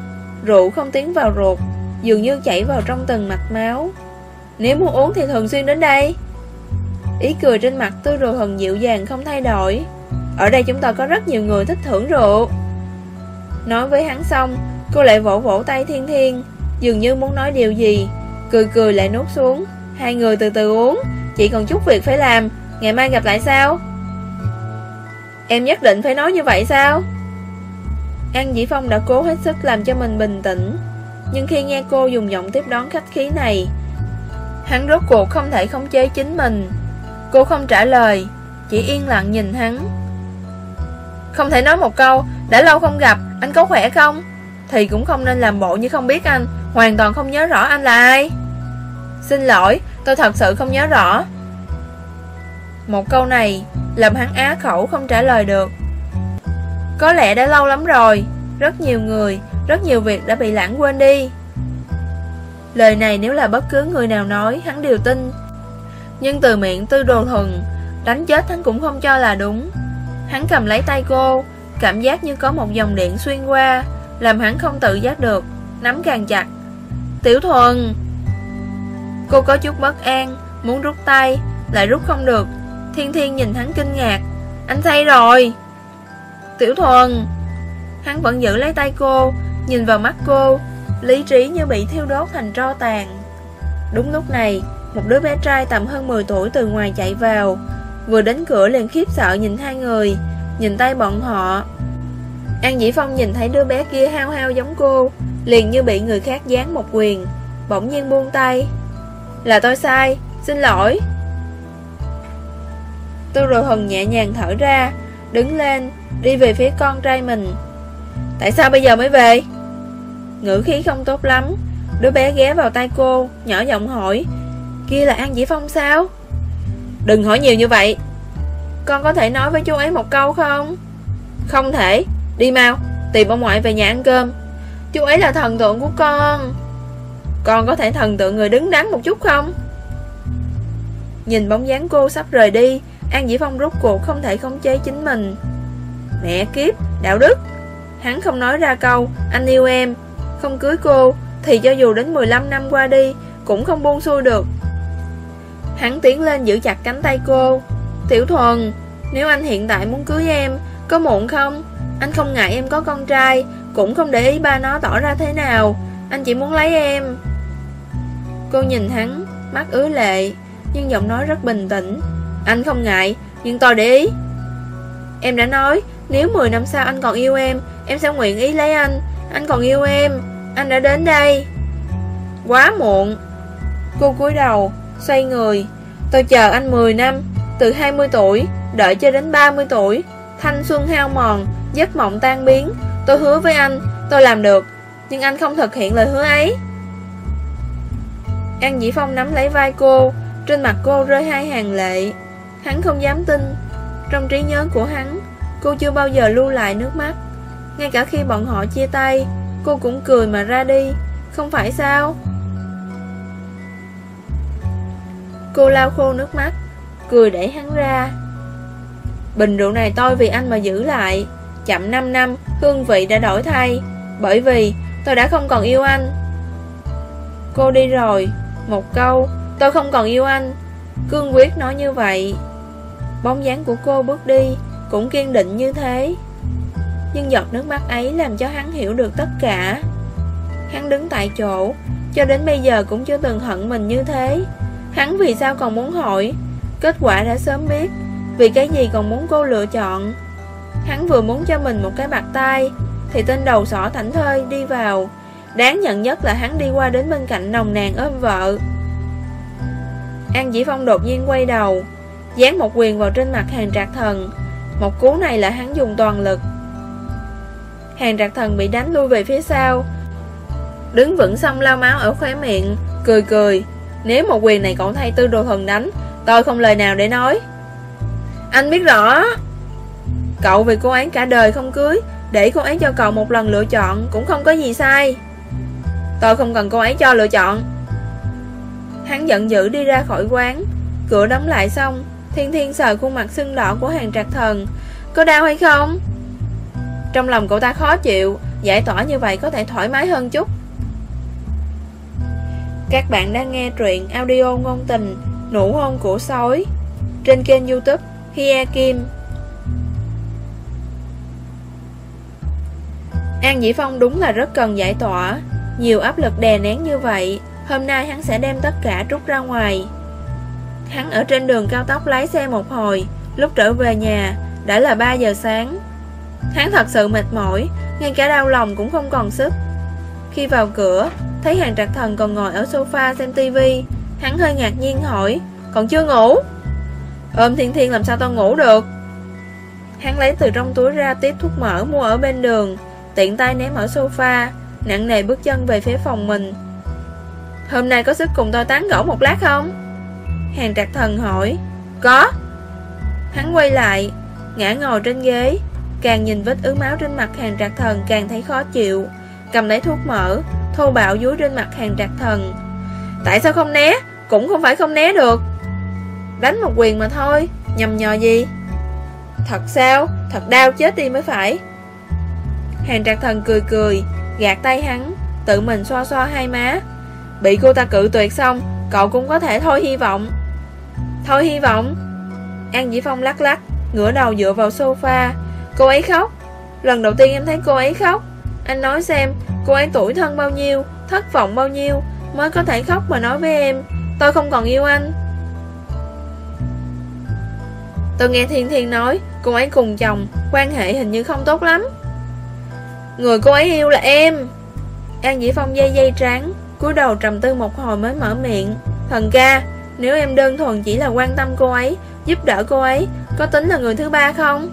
Rượu không tiến vào ruột Dường như chảy vào trong từng mạch máu. Nếu muốn uống thì thường xuyên đến đây. Ý cười trên mặt tư rồi hần dịu dàng không thay đổi. Ở đây chúng ta có rất nhiều người thích thưởng rượu. Nói với hắn xong Cô lại vỗ vỗ tay thiên thiên. Dường như muốn nói điều gì. Cười cười lại nuốt xuống. Hai người từ từ uống. Chỉ còn chút việc phải làm. Ngày mai gặp lại sao? Em nhất định phải nói như vậy sao? An Dĩ Phong đã cố hết sức làm cho mình bình tĩnh. Nhưng khi nghe cô dùng giọng tiếp đón khách khí này Hắn rốt cuộc không thể khống chế chính mình. Cô không trả lời Chỉ yên lặng nhìn hắn. Không thể nói một câu Đã lâu không gặp, anh có khỏe không? Thì cũng không nên làm bộ như không biết anh. Hoàn toàn không nhớ rõ anh là ai. Xin lỗi, tôi thật sự không nhớ rõ. Một câu này Làm hắn á khẩu không trả lời được. Có lẽ đã lâu lắm rồi. Rất nhiều người Rất nhiều việc đã bị lãng quên đi. Lời này nếu là bất cứ người nào nói Hắn đều tin. Nhưng từ miệng tư đồ thuần Đánh chết hắn cũng không cho là đúng. Hắn cầm lấy tay cô Cảm giác như có một dòng điện xuyên qua. Làm hắn không tự giác được, Nắm càng chặt. Tiểu thuần! Cô có chút bất an, Muốn rút tay, Lại rút không được. Thiên thiên nhìn hắn kinh ngạc. Anh say rồi! Tiểu thuần! Hắn vẫn giữ lấy tay cô, Nhìn vào mắt cô, Lý trí như bị thiêu đốt thành tro tàn. Đúng lúc này, Một đứa bé trai tầm hơn 10 tuổi từ ngoài chạy vào, Vừa đến cửa liền khiếp sợ nhìn hai người, Nhìn tay bọn họ. An Dĩ Phong nhìn thấy đứa bé kia hao hao giống cô Liền như bị người khác giáng một quyền Bỗng nhiên buông tay. Là tôi sai, xin lỗi. Tư rồi hần nhẹ nhàng thở ra Đứng lên, đi về phía con trai mình. Tại sao bây giờ mới về? Ngữ khí không tốt lắm Đứa bé ghé vào tay cô Nhỏ giọng hỏi Kia là An Dĩ Phong sao? Đừng hỏi nhiều như vậy. Con có thể nói với chú ấy một câu không? Không thể. Đi mau Tìm ông ngoại về nhà ăn cơm. Chú ấy là thần tượng của con. Con có thể thần tượng người đứng đắn một chút không? Nhìn bóng dáng cô sắp rời đi An Dĩ Phong rút cuộc không thể khống chế chính mình. Mẹ kiếp, đạo đức. Hắn không nói ra câu Anh yêu em. Không cưới cô Thì cho dù đến 15 năm qua đi Cũng không buông xuôi được. Hắn tiến lên giữ chặt cánh tay cô. Tiểu thuần Nếu anh hiện tại muốn cưới em Có muộn không? Anh không ngại em có con trai, Cũng không để ý ba nó tỏ ra thế nào. Anh chỉ muốn lấy em. Cô nhìn hắn, Mắt ứa lệ, Nhưng giọng nói rất bình tĩnh. Anh không ngại, Nhưng tôi để ý. Em đã nói, Nếu 10 năm sau anh còn yêu em Em sẽ nguyện ý lấy anh. Anh còn yêu em, Anh đã đến đây. Quá muộn. Cô cúi đầu, Xoay người. Tôi chờ anh 10 năm, Từ 20 tuổi, Đợi cho đến 30 tuổi. Thanh xuân hao mòn Giấc mộng tan biến. Tôi hứa với anh, Tôi làm được, Nhưng anh không thực hiện lời hứa ấy. An Dĩ Phong nắm lấy vai cô, Trên mặt cô rơi hai hàng lệ. Hắn không dám tin. Trong trí nhớ của hắn, Cô chưa bao giờ lưu lại nước mắt. Ngay cả khi bọn họ chia tay, Cô cũng cười mà ra đi. Không phải sao? Cô lau khô nước mắt, Cười đẩy hắn ra. Bình rượu này tôi vì anh mà giữ lại. Chậm 5 năm, Hương vị đã đổi thay. Bởi vì, tôi đã không còn yêu anh. Cô đi rồi. Một câu, Tôi không còn yêu anh. Cương quyết nói như vậy. Bóng dáng của cô bước đi, Cũng kiên định như thế. Nhưng giọt nước mắt ấy làm cho hắn hiểu được tất cả. Hắn đứng tại chỗ, Cho đến bây giờ cũng chưa từng hận mình như thế. Hắn vì sao còn muốn hỏi? Kết quả đã sớm biết. Vì cái gì còn muốn cô lựa chọn? Hắn vừa muốn cho mình một cái bạc tay Thì tên đầu sỏ thảnh thơi đi vào. Đáng nhận nhất là hắn đi qua đến bên cạnh nồng nàn ôm vợ. An Dĩ Phong đột nhiên quay đầu, Dán một quyền vào trên mặt hàng trạc thần. Một cú này là hắn dùng toàn lực. Hàng trạc thần bị đánh lui về phía sau. Đứng vững xong lao máu ở khóe miệng, Cười cười. Nếu một quyền này cậu thay tư đồ thần đánh, Tôi không lời nào để nói. Anh biết rõ Cậu vì cô ấy cả đời không cưới, Để cô ấy cho cậu một lần lựa chọn Cũng không có gì sai. Tôi không cần cô ấy cho lựa chọn. Hắn giận dữ đi ra khỏi quán. Cửa đóng lại xong, Thiên thiên sờ khuôn mặt sưng đỏ của hàng trạc thần. Có đau hay không? Trong lòng cậu ta khó chịu, Giải tỏa như vậy có thể thoải mái hơn chút. Các bạn đang nghe truyện audio ngôn tình Nụ hôn của sói Trên kênh youtube Hia Kim. An Dĩ Phong đúng là rất cần giải tỏa. Nhiều áp lực đè nén như vậy, Hôm nay hắn sẽ đem tất cả trút ra ngoài. Hắn ở trên đường cao tốc lái xe một hồi, Lúc trở về nhà, Đã là 3 giờ sáng. Hắn thật sự mệt mỏi, Ngay cả đau lòng cũng không còn sức. Khi vào cửa, Thấy hàng trạc thần còn ngồi ở sofa xem tivi, Hắn hơi ngạc nhiên hỏi, Còn chưa ngủ? Ôm thiên thiên, làm sao tao ngủ được? Hắn lấy từ trong túi ra tiếp thuốc mỡ mua ở bên đường. Tiện tay ném ở sofa, Nặng nề bước chân về phía phòng mình. Hôm nay có sức cùng tôi tán gẫu một lát không? Hàng trạc thần hỏi. Có. Hắn quay lại, Ngã ngồi trên ghế, Càng nhìn vết ứ máu trên mặt hàng trạc thần càng thấy khó chịu, Cầm lấy thuốc mỡ, Thô bạo dúi trên mặt hàng trạc thần. Tại sao không né? Cũng không phải không né được. Đánh một quyền mà thôi, Nhầm nhò gì? Thật sao? Thật đau chết đi mới phải. Hàng trạc thần cười cười, Gạt tay hắn, Tự mình xoa xoa hai má. Bị cô ta cự tuyệt xong, Cậu cũng có thể thôi hy vọng. Thôi hy vọng? An Dĩ Phong lắc lắc, Ngửa đầu dựa vào sofa. Cô ấy khóc. Lần đầu tiên em thấy cô ấy khóc. Anh nói xem, Cô ấy tuổi thân bao nhiêu, Thất vọng bao nhiêu, Mới có thể khóc mà nói với em, Tôi không còn yêu anh. Tôi nghe Thiên Thiên nói, Cô ấy cùng chồng, Quan hệ hình như không tốt lắm. Người cô ấy yêu là em. An Dĩ Phong dây dây trắng cúi đầu trầm tư một hồi mới mở miệng. Thần ca, Nếu em đơn thuần chỉ là quan tâm cô ấy, Giúp đỡ cô ấy, Có tính là người thứ ba không?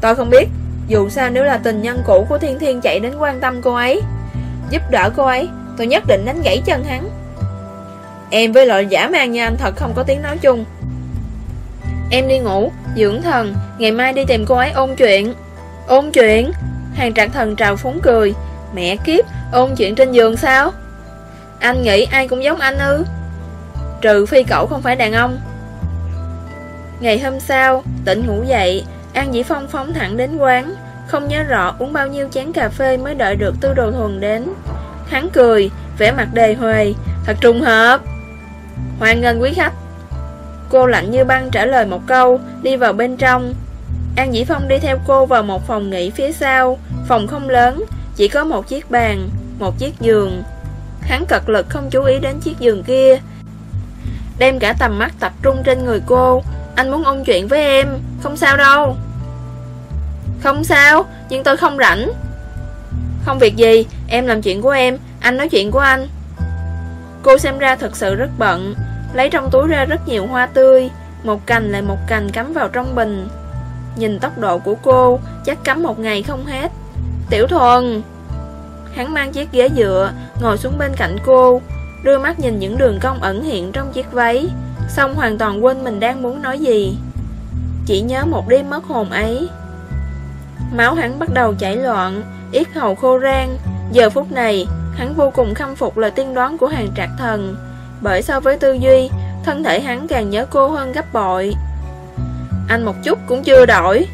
Tôi không biết, dù sao nếu là tình nhân cũ của Thiên Thiên chạy đến quan tâm cô ấy, Giúp đỡ cô ấy, Tôi nhất định đánh gãy chân hắn. Em với loại giả mang như anh thật không có tiếng nói chung. Em đi ngủ, Dưỡng thần, Ngày mai đi tìm cô ấy ôn chuyện. Ôn chuyện? Hàng trạng thần trào phúng cười. Mẹ kiếp Ôn chuyện trên giường sao? Anh nghĩ ai cũng giống anh ư? Trừ phi cậu không phải đàn ông. Ngày hôm sau Tỉnh ngủ dậy An Dĩ Phong phóng thẳng đến quán. Không nhớ rõ uống bao nhiêu chén cà phê mới đợi được tư đồ thuần đến. Hắn cười, vẻ mặt đề huề. Thật trùng hợp. Hoan nghênh quý khách. Cô lạnh như băng trả lời một câu Đi vào bên trong. An Dĩ Phong đi theo cô vào một phòng nghỉ phía sau. Phòng không lớn, Chỉ có một chiếc bàn, Một chiếc giường. Hắn cật lực không chú ý đến chiếc giường kia. Đem cả tầm mắt tập trung trên người cô. Anh muốn ôn chuyện với em. Không sao đâu. Không sao, Nhưng tôi không rảnh. Không việc gì, Em làm chuyện của em, Anh nói chuyện của anh. Cô xem ra thật sự rất bận, Lấy trong túi ra rất nhiều hoa tươi, Một cành lại một cành cắm vào trong bình. Nhìn tốc độ của cô, Chắc cắm một ngày không hết. Tiểu thuần! Hắn mang chiếc ghế dựa, Ngồi xuống bên cạnh cô. Đưa mắt nhìn những đường cong ẩn hiện trong chiếc váy. Xong hoàn toàn quên mình đang muốn nói gì. Chỉ nhớ một đêm mất hồn ấy. Máu hắn bắt đầu chảy loạn, Yết hầu khô rang. Giờ phút này, Hắn vô cùng khâm phục lời tiên đoán của hàng trạc thần. Bởi so với tư duy, Thân thể hắn càng nhớ cô hơn gấp bội. Anh một chút cũng chưa đổi.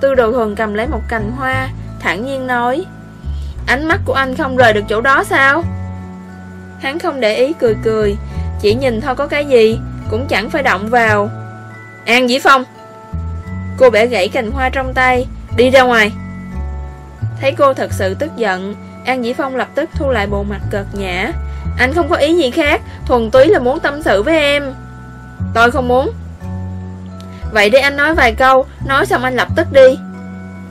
Tư đồ thuần cầm lấy một cành hoa, thản nhiên nói, Ánh mắt của anh không rời được chỗ đó sao? Hắn không để ý cười cười, Chỉ nhìn thôi có cái gì, Cũng chẳng phải động vào. An Dĩ Phong. Cô bẻ gãy cành hoa trong tay, Đi ra ngoài. Thấy cô thật sự tức giận, An Dĩ Phong lập tức thu lại bộ mặt cợt nhã. Anh không có ý gì khác, Thuần túy là muốn tâm sự với em. Tôi không muốn. Vậy để anh nói vài câu, Nói xong anh lập tức đi.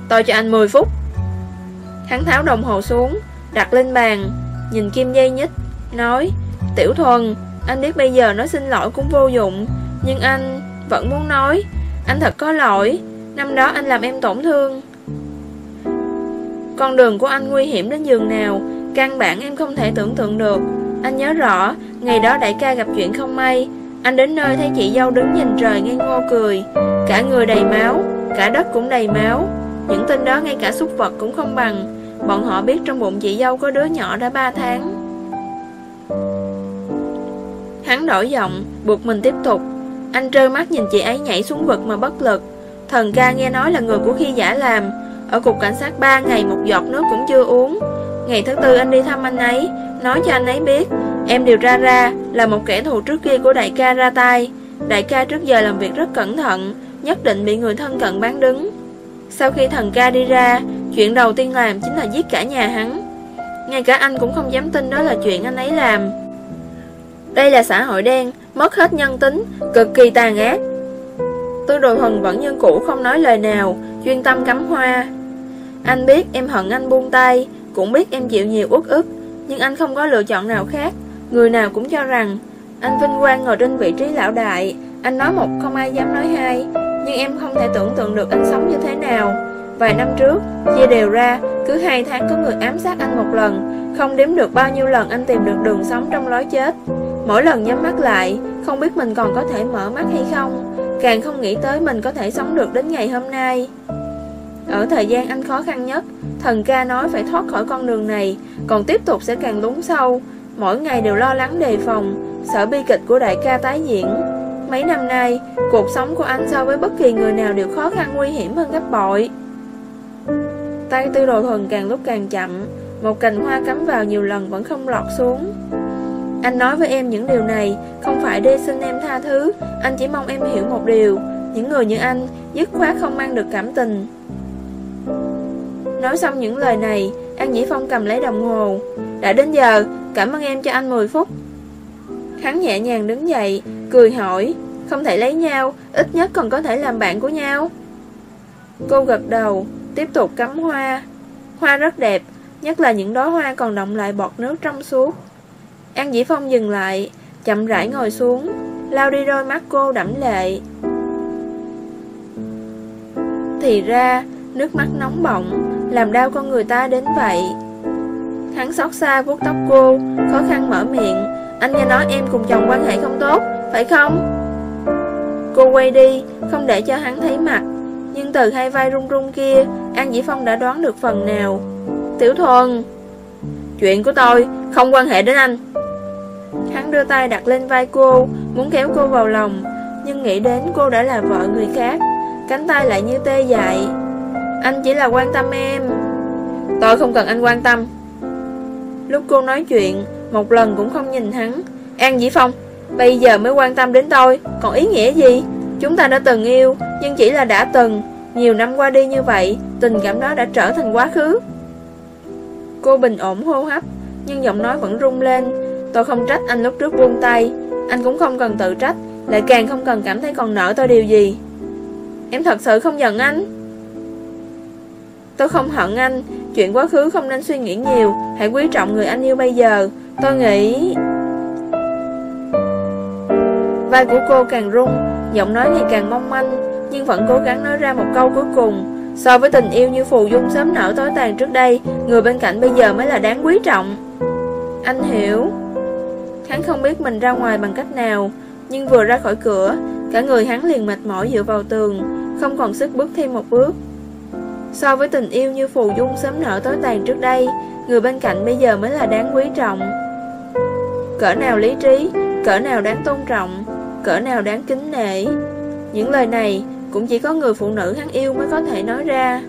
Tôi cho anh 10 phút. Hắn tháo đồng hồ xuống, Đặt lên bàn, Nhìn kim dây nhích, Nói, Tiểu thuần, Anh biết bây giờ nói xin lỗi cũng vô dụng, Nhưng anh vẫn muốn nói, Anh thật có lỗi, Năm đó anh làm em tổn thương. Con đường của anh nguy hiểm đến giường nào, Căn bản em không thể tưởng tượng được. Anh nhớ rõ, Ngày đó đại ca gặp chuyện không may anh đến nơi thấy chị dâu đứng nhìn trời ngây ngô cười. Cả người đầy máu, Cả đất cũng đầy máu. Những tin đó ngay cả súc vật cũng không bằng. Bọn họ biết trong bụng chị dâu có đứa nhỏ đã 3 tháng. Hắn đổi giọng, Buộc mình tiếp tục. Anh trơ mắt nhìn chị ấy nhảy xuống vực mà bất lực. Thần ca nghe nói là người của khi giả làm. Ở cục cảnh sát 3 ngày một giọt nước cũng chưa uống. Ngày thứ tư anh đi thăm anh ấy, Nói cho anh ấy biết Em điều tra ra là một kẻ thù trước kia của đại ca ra tay. Đại ca trước giờ làm việc rất cẩn thận, Nhất định bị người thân cận bán đứng. Sau khi thần ca đi ra, Chuyện đầu tiên làm chính là giết cả nhà hắn. Ngay cả anh cũng không dám tin đó là chuyện anh ấy làm. Đây là xã hội đen, Mất hết nhân tính, Cực kỳ tàn ác. Tư đồ thần vẫn như cũ không nói lời nào, Chuyên tâm cắm hoa. Anh biết em hận anh buông tay, Cũng biết em chịu nhiều uất ức, Nhưng anh không có lựa chọn nào khác. Người nào cũng cho rằng Anh vinh quang ngồi trên vị trí lão đại Anh nói một không ai dám nói hai Nhưng em không thể tưởng tượng được anh sống như thế nào Vài năm trước, chia đều ra, cứ hai tháng có người ám sát anh một lần, không đếm được bao nhiêu lần anh tìm được đường sống trong lối chết. Mỗi lần nhắm mắt lại, không biết mình còn có thể mở mắt hay không, càng không nghĩ tới mình có thể sống được đến ngày hôm nay. Ở thời gian anh khó khăn nhất, thần ca nói phải thoát khỏi con đường này, còn tiếp tục sẽ càng lún sâu. Mỗi ngày đều lo lắng đề phòng, sợ bi kịch của đại ca tái diễn. Mấy năm nay, cuộc sống của anh so với bất kỳ người nào đều khó khăn nguy hiểm hơn gấp bội. Tay tư đồ thuần càng lúc càng chậm Một cành hoa cắm vào nhiều lần vẫn không lọt xuống Anh nói với em những điều này Không phải để xin em tha thứ Anh chỉ mong em hiểu một điều Những người như anh Dứt khoát không mang được cảm tình Nói xong những lời này An Dĩ Phong cầm lấy đồng hồ Đã đến giờ Cảm ơn em cho anh 10 phút. Hắn nhẹ nhàng đứng dậy, Cười hỏi, Không thể lấy nhau, Ít nhất còn có thể làm bạn của nhau. Cô gật đầu, Tiếp tục cắm hoa. Hoa rất đẹp, Nhất là những đóa hoa còn động lại bọt nước trong suốt. An Dĩ Phong dừng lại, Chậm rãi ngồi xuống, Lau đi đôi mắt cô đẫm lệ. Thì ra, Nước mắt nóng bỏng, Làm đau con người ta đến vậy. Hắn xót xa vuốt tóc cô, Khó khăn mở miệng. Anh nghe nói em cùng chồng quan hệ không tốt, Phải không? Cô quay đi, Không để cho hắn thấy mặt. Nhưng từ hai vai run run kia, An Dĩ Phong đã đoán được phần nào. Tiểu thuần, Chuyện của tôi không quan hệ đến anh. Hắn đưa tay đặt lên vai cô, Muốn kéo cô vào lòng, Nhưng nghĩ đến cô đã là vợ người khác, Cánh tay lại như tê dại. Anh chỉ là quan tâm em. Tôi không cần anh quan tâm. Lúc cô nói chuyện, Một lần cũng không nhìn hắn. An Dĩ Phong, Bây giờ mới quan tâm đến tôi, Còn ý nghĩa gì? Chúng ta đã từng yêu, Nhưng chỉ là đã từng. Nhiều năm qua đi như vậy, Tình cảm đó đã trở thành quá khứ. Cô bình ổn hô hấp, Nhưng giọng nói vẫn rung lên. Tôi không trách anh lúc trước buông tay. Anh cũng không cần tự trách, Lại càng không cần cảm thấy còn nợ tôi điều gì. Em thật sự không giận anh. Tôi không hận anh Chuyện quá khứ không nên suy nghĩ nhiều. Hãy quý trọng người anh yêu bây giờ. Tôi nghĩ Vai của cô càng rung, Giọng nói ngày càng mong manh, Nhưng vẫn cố gắng nói ra một câu cuối cùng. So với tình yêu như phù dung sớm nở tối tàn trước đây, Người bên cạnh bây giờ mới là đáng quý trọng. Anh hiểu. Hắn không biết mình ra ngoài bằng cách nào, Nhưng vừa ra khỏi cửa, Cả người hắn liền mệt mỏi dựa vào tường, Không còn sức bước thêm một bước. So với tình yêu như phù dung sớm nở tối tàn trước đây, Người bên cạnh bây giờ mới là đáng quý trọng. Cỡ nào lý trí, Cỡ nào đáng tôn trọng, Cỡ nào đáng kính nể. Những lời này cũng chỉ có người phụ nữ hắn yêu mới có thể nói ra.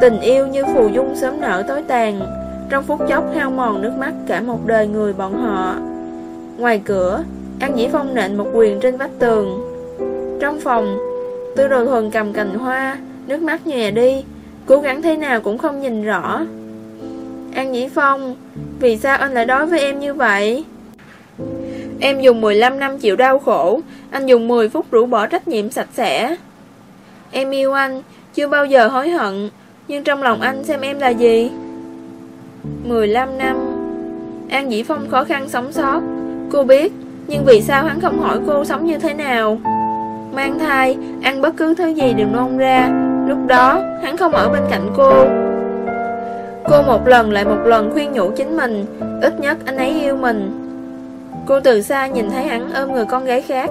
Tình yêu như phù dung sớm nở tối tàn, Trong phút chốc hao mòn nước mắt cả một đời người bọn họ. Ngoài cửa, An Dĩ Phong nện một quyền trên vách tường. Trong phòng Tư đồ thuần cầm cành hoa, Nước mắt nhòe đi, Cố gắng thế nào cũng không nhìn rõ. An Nhĩ Phong, Vì sao anh lại đối với em như vậy? Em dùng 15 năm chịu đau khổ, Anh dùng 10 phút rũ bỏ trách nhiệm sạch sẽ. Em yêu anh, Chưa bao giờ hối hận, Nhưng trong lòng anh xem em là gì? 15 năm, An Dĩ Phong khó khăn sống sót. Cô biết, Nhưng vì sao hắn không hỏi cô sống như thế nào? Mang thai, Ăn bất cứ thứ gì đều nôn ra. Lúc đó, hắn không ở bên cạnh cô. Cô một lần lại một lần khuyên nhủ chính mình, Ít nhất anh ấy yêu mình. Cô từ xa nhìn thấy hắn ôm người con gái khác.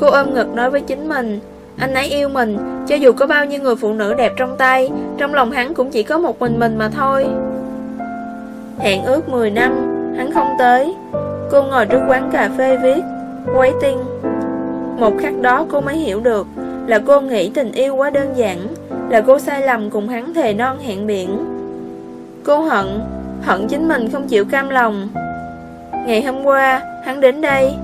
Cô ôm ngực nói với chính mình, Anh ấy yêu mình, Cho dù có bao nhiêu người phụ nữ đẹp trong tay, Trong lòng hắn cũng chỉ có một mình mình mà thôi. Hẹn ước 10 năm, Hắn không tới. Cô ngồi trước quán cà phê viết, Waiting. Một khắc đó cô mới hiểu được Là cô nghĩ tình yêu quá đơn giản, Là cô sai lầm cùng hắn thề non hẹn biển. Cô hận Hận chính mình không chịu cam lòng. Ngày hôm qua, Hắn đến đây.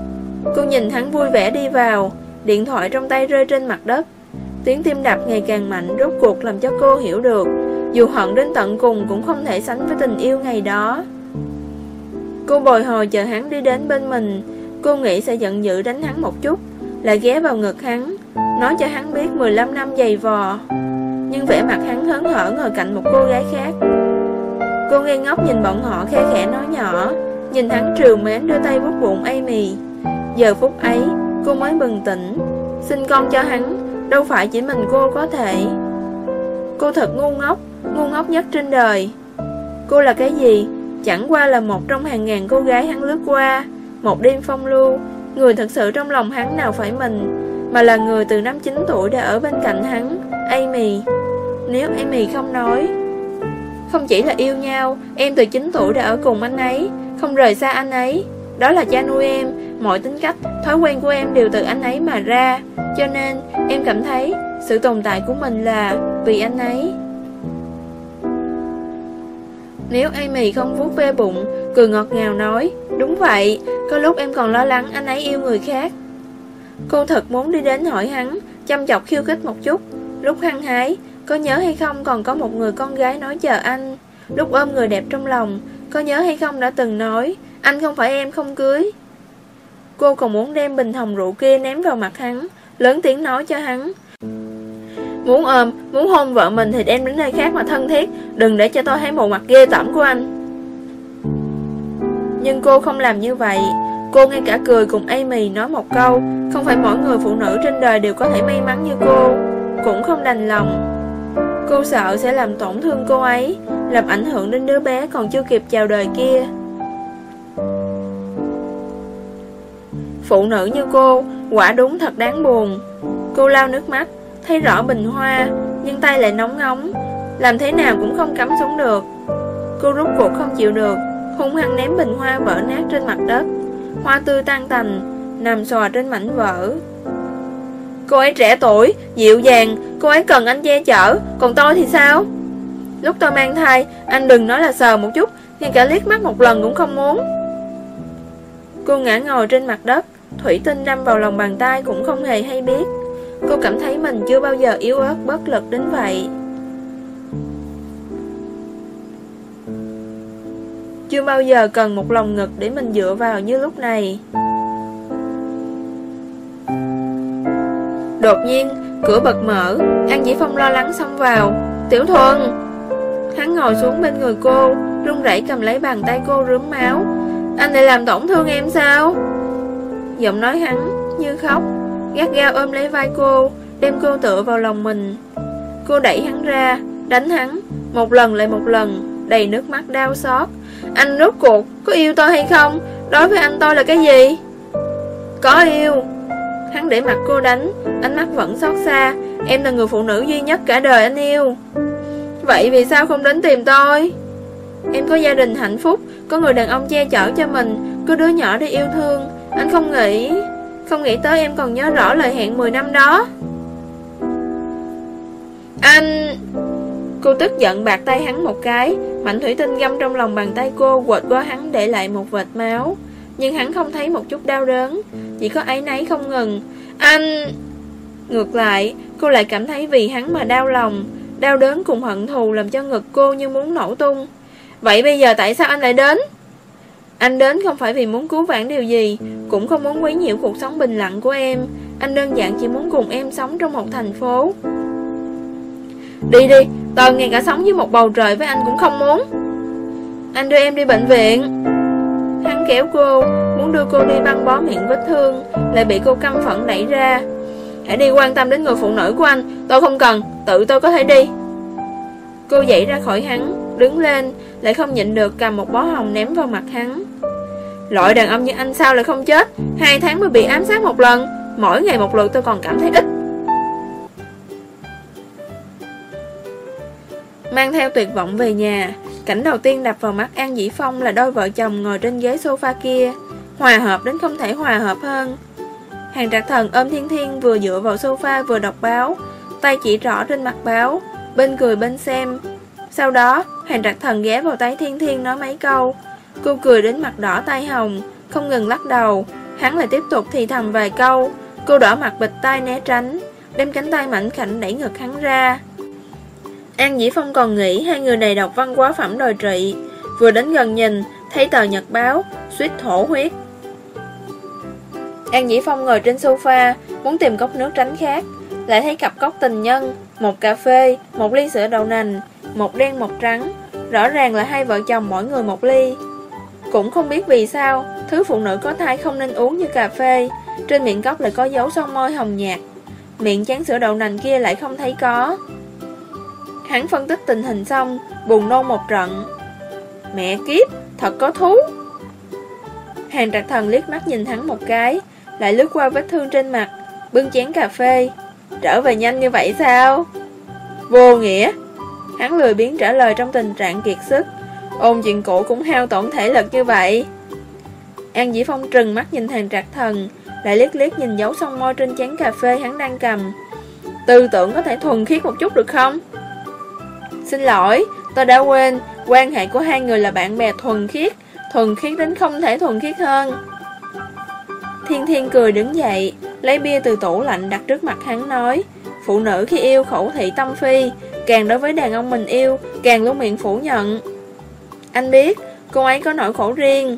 Cô nhìn hắn vui vẻ đi vào, Điện thoại trong tay rơi trên mặt đất. Tiếng tim đập ngày càng mạnh Rốt cuộc làm cho cô hiểu được, Dù hận đến tận cùng cũng không thể sánh với tình yêu ngày đó. Cô bồi hồi chờ hắn đi đến bên mình. Cô nghĩ sẽ giận dữ đánh hắn một chút. Lại ghé vào ngực hắn, Nói cho hắn biết 15 năm dày vò. Nhưng vẻ mặt hắn hớn hở ngồi cạnh một cô gái khác. Cô ngây ngốc nhìn bọn họ khe khẽ nói nhỏ, Nhìn hắn trừ mến đưa tay vuốt bụng Amy Giờ phút ấy, Cô mới bừng tỉnh. Xin con cho hắn, Đâu phải chỉ mình cô có thể. Cô thật ngu ngốc Ngu ngốc nhất trên đời. Cô là cái gì? Chẳng qua là một trong hàng ngàn cô gái hắn lướt qua. Một đêm phong lưu Người thật sự trong lòng hắn nào phải mình Mà là người từ năm 9 tuổi đã ở bên cạnh hắn Amy. Nếu Amy không nói Không chỉ là yêu nhau Em từ 9 tuổi đã ở cùng anh ấy không rời xa anh ấy. Đó là cha nuôi em Mọi tính cách, thói quen của em đều từ anh ấy mà ra. Cho nên em cảm thấy Sự tồn tại của mình là vì anh ấy. Nếu Amy không vuốt ve bụng Cười ngọt ngào nói Đúng vậy, có lúc em còn lo lắng anh ấy yêu người khác. Cô thật muốn đi đến hỏi hắn Chăm chọc khiêu khích một chút. Lúc hăng hái Có nhớ hay không còn có một người con gái nói chờ anh. Lúc ôm người đẹp trong lòng có nhớ hay không đã từng nói Anh không phải em không cưới. Cô còn muốn đem bình hồng rượu kia ném vào mặt hắn Lớn tiếng nói cho hắn Muốn ôm, muốn hôn vợ mình thì đem đến nơi khác mà thân thiết. Đừng để cho tôi thấy bộ mặt ghê tởm của anh. Nhưng cô không làm như vậy. Cô ngay cả cười cùng Amy nói một câu. Không phải mỗi người phụ nữ trên đời đều có thể may mắn như cô. Cũng không đành lòng. Cô sợ sẽ làm tổn thương cô ấy Làm ảnh hưởng đến đứa bé còn chưa kịp chào đời kia. Phụ nữ như cô Quả đúng thật đáng buồn. Cô lau nước mắt. Thấy rõ bình hoa Nhưng tay lại nóng ngóng Làm thế nào cũng không cắm xuống được. Cô rút cuộc không chịu được Hung hăng ném bình hoa vỡ nát trên mặt đất. Hoa tươi tan tành Nằm xòa trên mảnh vỡ. Cô ấy trẻ tuổi, dịu dàng Cô ấy cần anh che chở Còn tôi thì sao? Lúc tôi mang thai Anh đừng nói là sờ một chút Ngay cả liếc mắt một lần cũng không muốn. Cô ngã ngồi trên mặt đất Thủy tinh đâm vào lòng bàn tay cũng không hề hay biết. Cô cảm thấy mình chưa bao giờ yếu ớt bất lực đến vậy. Chưa bao giờ cần một lòng ngực để mình dựa vào như lúc này. Đột nhiên, cửa bật mở. An Dĩ Phong lo lắng xông vào. Tiểu Thuần! Hắn ngồi xuống bên người cô run rẩy cầm lấy bàn tay cô rướm máu. Anh lại làm tổn thương em sao? Giọng nói hắn như khóc. Gắt gao ôm lấy vai cô, Đem cô tựa vào lòng mình. Cô đẩy hắn ra, Đánh hắn, Một lần lại một lần, Đầy nước mắt đau xót. Anh rốt cuộc có yêu tôi hay không? Đối với anh tôi là cái gì? Có yêu. Hắn để mặt cô đánh, Ánh mắt vẫn xót xa. Em là người phụ nữ duy nhất cả đời anh yêu. Vậy vì sao không đến tìm tôi? Em có gia đình hạnh phúc, Có người đàn ông che chở cho mình, Có đứa nhỏ để yêu thương. Anh không nghĩ. Không nghĩ tới em còn nhớ rõ lời hẹn 10 năm đó. Anh Cô tức giận bạc tay hắn một cái. Mạnh thủy tinh găm trong lòng bàn tay cô Quệt qua hắn để lại một vệt máu. Nhưng hắn không thấy một chút đau đớn. Chỉ có ấy nấy không ngừng. Anh Ngược lại, cô lại cảm thấy vì hắn mà đau lòng. Đau đớn cùng hận thù làm cho ngực cô như muốn nổ tung. Vậy bây giờ tại sao anh lại đến? Anh đến không phải vì muốn cứu vãn điều gì Cũng không muốn quấy nhiễu cuộc sống bình lặng của em. Anh đơn giản chỉ muốn cùng em sống trong một thành phố. Đi đi, tôi ngay cả sống dưới một bầu trời với anh cũng không muốn. Anh đưa em đi bệnh viện. Hắn kéo cô, muốn đưa cô đi băng bó miệng vết thương Lại bị cô căm phẫn đẩy ra. Hãy đi quan tâm đến người phụ nữ của anh Tôi không cần, tự tôi có thể đi. Cô dậy ra khỏi hắn. Đứng lên, lại không nhịn được cầm một bó hồng ném vào mặt hắn. Loại đàn ông như anh sao lại không chết? Hai tháng mới bị ám sát một lần Mỗi ngày một lượt tôi còn cảm thấy ít. Mang theo tuyệt vọng về nhà Cảnh đầu tiên đập vào mắt An Dĩ Phong là đôi vợ chồng ngồi trên ghế sofa kia Hòa hợp đến không thể hòa hợp hơn. Hàng trạc thần ôm thiên thiên vừa dựa vào sofa vừa đọc báo Tay chỉ rõ trên mặt báo Bên cười bên xem. Sau đó hàng Trạch thần ghé vào tay thiên thiên nói mấy câu. Cô cười đến mặt đỏ tay hồng, Không ngừng lắc đầu. Hắn lại tiếp tục thì thầm vài câu. Cô đỏ mặt bịch tay né tránh, Đem cánh tay mảnh khảnh đẩy ngực hắn ra. An Dĩ Phong còn nghĩ hai người này đọc văn quá phẩm đòi trị Vừa đến gần nhìn, Thấy tờ nhật báo, Suýt thổ huyết. An Dĩ Phong ngồi trên sofa, Muốn tìm cốc nước tránh khát. Lại thấy cặp cốc tình nhân, Một cà phê, Một ly sữa đậu nành, Một đen, một trắng. Rõ ràng là hai vợ chồng mỗi người một ly. Cũng không biết vì sao Thứ phụ nữ có thai không nên uống như cà phê. Trên miệng cốc lại có dấu son môi hồng nhạt. Miệng chán sữa đậu nành kia lại không thấy có. Hắn phân tích tình hình xong Buồn nôn một trận. Mẹ kiếp, thật có thú. Hàng trạc thần liếc mắt nhìn hắn một cái Lại lướt qua vết thương trên mặt Bưng chén cà phê. Trở về nhanh như vậy sao? Vô nghĩa. Hắn lười biến trả lời trong tình trạng kiệt sức. Ôn chuyện cũ cũng hao tổn thể lực như vậy. An Dĩ Phong trừng mắt nhìn hàng trạc thần Lại liếc liếc nhìn dấu son môi trên chén cà phê hắn đang cầm. Tư tưởng có thể thuần khiết một chút được không? Xin lỗi, tôi đã quên Quan hệ của hai người là bạn bè thuần khiết Thuần khiết đến không thể thuần khiết hơn. Thiên Thiên cười đứng dậy Lấy bia từ tủ lạnh đặt trước mặt hắn nói Phụ nữ khi yêu khẩu thị tâm phi Càng đối với đàn ông mình yêu, Càng luôn miệng phủ nhận. Anh biết, cô ấy có nỗi khổ riêng.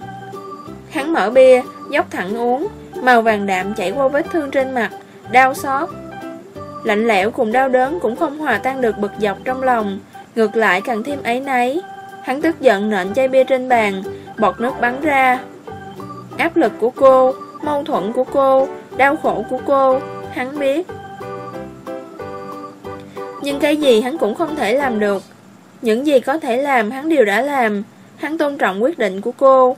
Hắn mở bia, Dốc thẳng uống, Màu vàng đạm chảy qua vết thương trên mặt, Đau xót. Lạnh lẽo cùng đau đớn cũng không hòa tan được bực dọc trong lòng, Ngược lại càng thêm ấy nấy Hắn tức giận nện chai bia trên bàn, Bọt nước bắn ra. Áp lực của cô, Mâu thuẫn của cô, Đau khổ của cô, Hắn biết. Nhưng cái gì hắn cũng không thể làm được. Những gì có thể làm, hắn đều đã làm. Hắn tôn trọng quyết định của cô.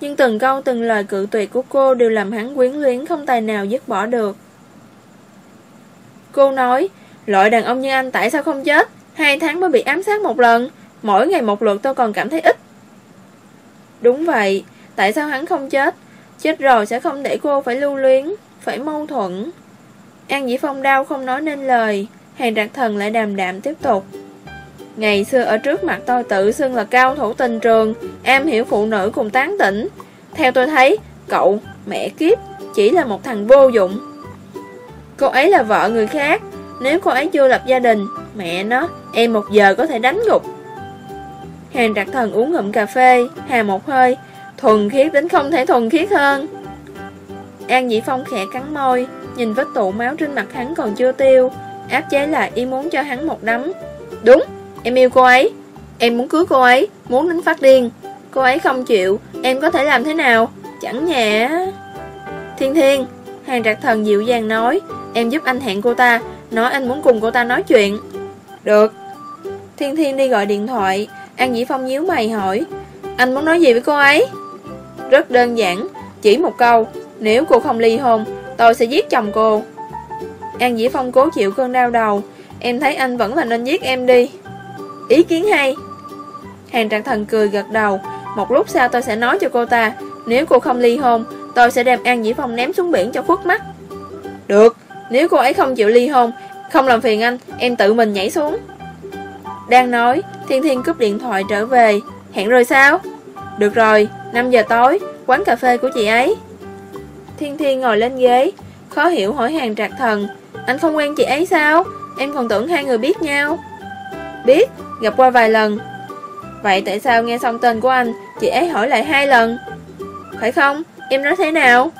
Nhưng từng câu, từng lời cự tuyệt của cô Đều làm hắn quyến luyến, không tài nào dứt bỏ được. Cô nói, Loại đàn ông như anh tại sao không chết? Hai tháng mới bị ám sát một lần. Mỗi ngày một lượt tôi còn cảm thấy ít. Đúng vậy, Tại sao hắn không chết? Chết rồi sẽ không để cô phải lưu luyến, Phải mâu thuẫn. An Dĩ Phong đau không nói nên lời. Hàng trạc thần lại đàm đạm tiếp tục Ngày xưa ở trước mặt tôi tự xưng là cao thủ tình trường Am hiểu phụ nữ cùng tán tỉnh Theo tôi thấy Cậu, mẹ kiếp, chỉ là một thằng vô dụng. Cô ấy là vợ người khác, nếu cô ấy chưa lập gia đình, mẹ nó, em một giờ có thể đánh gục. Hàng trạc thần uống ngụm cà phê, hà một hơi, thuần khiết đến không thể thuần khiết hơn. An Dĩ Phong khẽ cắn môi, nhìn vết tụ máu trên mặt hắn còn chưa tiêu, áp chế lại ý muốn cho hắn một đấm. Đúng, em yêu cô ấy, em muốn cưới cô ấy, muốn đến phát điên. Cô ấy không chịu, em có thể làm thế nào? Chẳng nhẹ. Thiên Thiên, Hàng trạc thần dịu dàng nói, em giúp anh hẹn cô ta, nói anh muốn cùng cô ta nói chuyện. Được. Thiên Thiên đi gọi điện thoại, An Dĩ Phong nhíu mày hỏi, anh muốn nói gì với cô ấy? Rất đơn giản, chỉ một câu, nếu cô không ly hôn, tôi sẽ giết chồng cô. An Dĩ Phong cố chịu cơn đau đầu, em thấy anh vẫn là nên giết em đi. Ý kiến hay. Hàng trạng thần cười gật đầu, một lúc sau tôi sẽ nói cho cô ta, nếu cô không ly hôn, tôi sẽ đem An Dĩ Phong ném xuống biển cho khuất mắt. Được, nếu cô ấy không chịu ly hôn, không làm phiền anh, em tự mình nhảy xuống. Đang nói, Thiên Thiên cúp điện thoại trở về, hẹn rồi sao? Được rồi, 5 giờ tối, quán cà phê của chị ấy. Thiên Thiên ngồi lên ghế, khó hiểu hỏi hàng trạc thần, anh không quen chị ấy sao? Em còn tưởng hai người biết nhau. Biết, gặp qua vài lần. Vậy tại sao nghe xong tên của anh, chị ấy hỏi lại hai lần? Phải không? Em nói thế nào?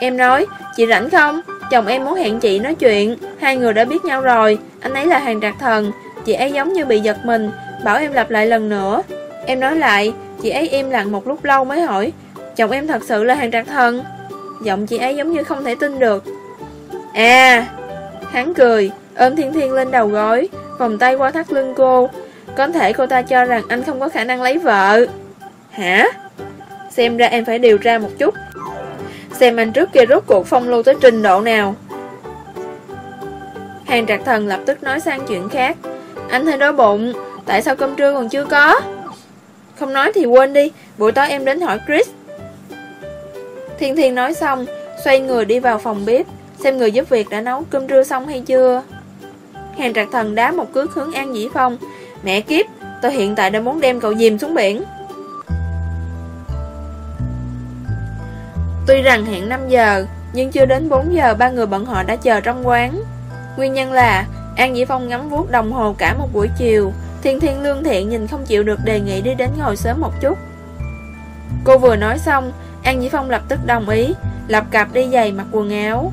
Em nói, chị rảnh không? Chồng em muốn hẹn chị nói chuyện, hai người đã biết nhau rồi, anh ấy là hàng trạc thần, chị ấy giống như bị giật mình, bảo em lặp lại lần nữa. Em nói lại, chị ấy im lặng một lúc lâu mới hỏi, chồng em thật sự là hàng trạc thần. Giọng chị ấy giống như không thể tin được. À, hắn cười, ôm thiên thiên lên đầu gối, vòng tay qua thắt lưng cô. Có thể cô ta cho rằng anh không có khả năng lấy vợ. Hả? Xem ra em phải điều tra một chút Xem anh trước kia rốt cuộc phong lưu tới trình độ nào Hàng trạc thần lập tức nói sang chuyện khác Anh hơi đói bụng Tại sao cơm trưa còn chưa có Không nói thì quên đi Buổi tối em đến hỏi Chris Thiên Thiên nói xong Xoay người đi vào phòng bếp Xem người giúp việc đã nấu cơm trưa xong hay chưa Hàng trạc thần đá một cước hướng An Dĩ Phong Mẹ kiếp Tôi hiện tại đã muốn đem cậu dìm xuống biển Tuy rằng hẹn 5 giờ, nhưng chưa đến 4 giờ ba người bọn họ đã chờ trong quán. Nguyên nhân là An Dĩ Phong ngắm vuốt đồng hồ cả một buổi chiều, Thiên Thiên Lương Thiện nhìn không chịu được đề nghị đi đến ngồi sớm một chút. Cô vừa nói xong, An Dĩ Phong lập tức đồng ý, lập cặp đi giày mặc quần áo.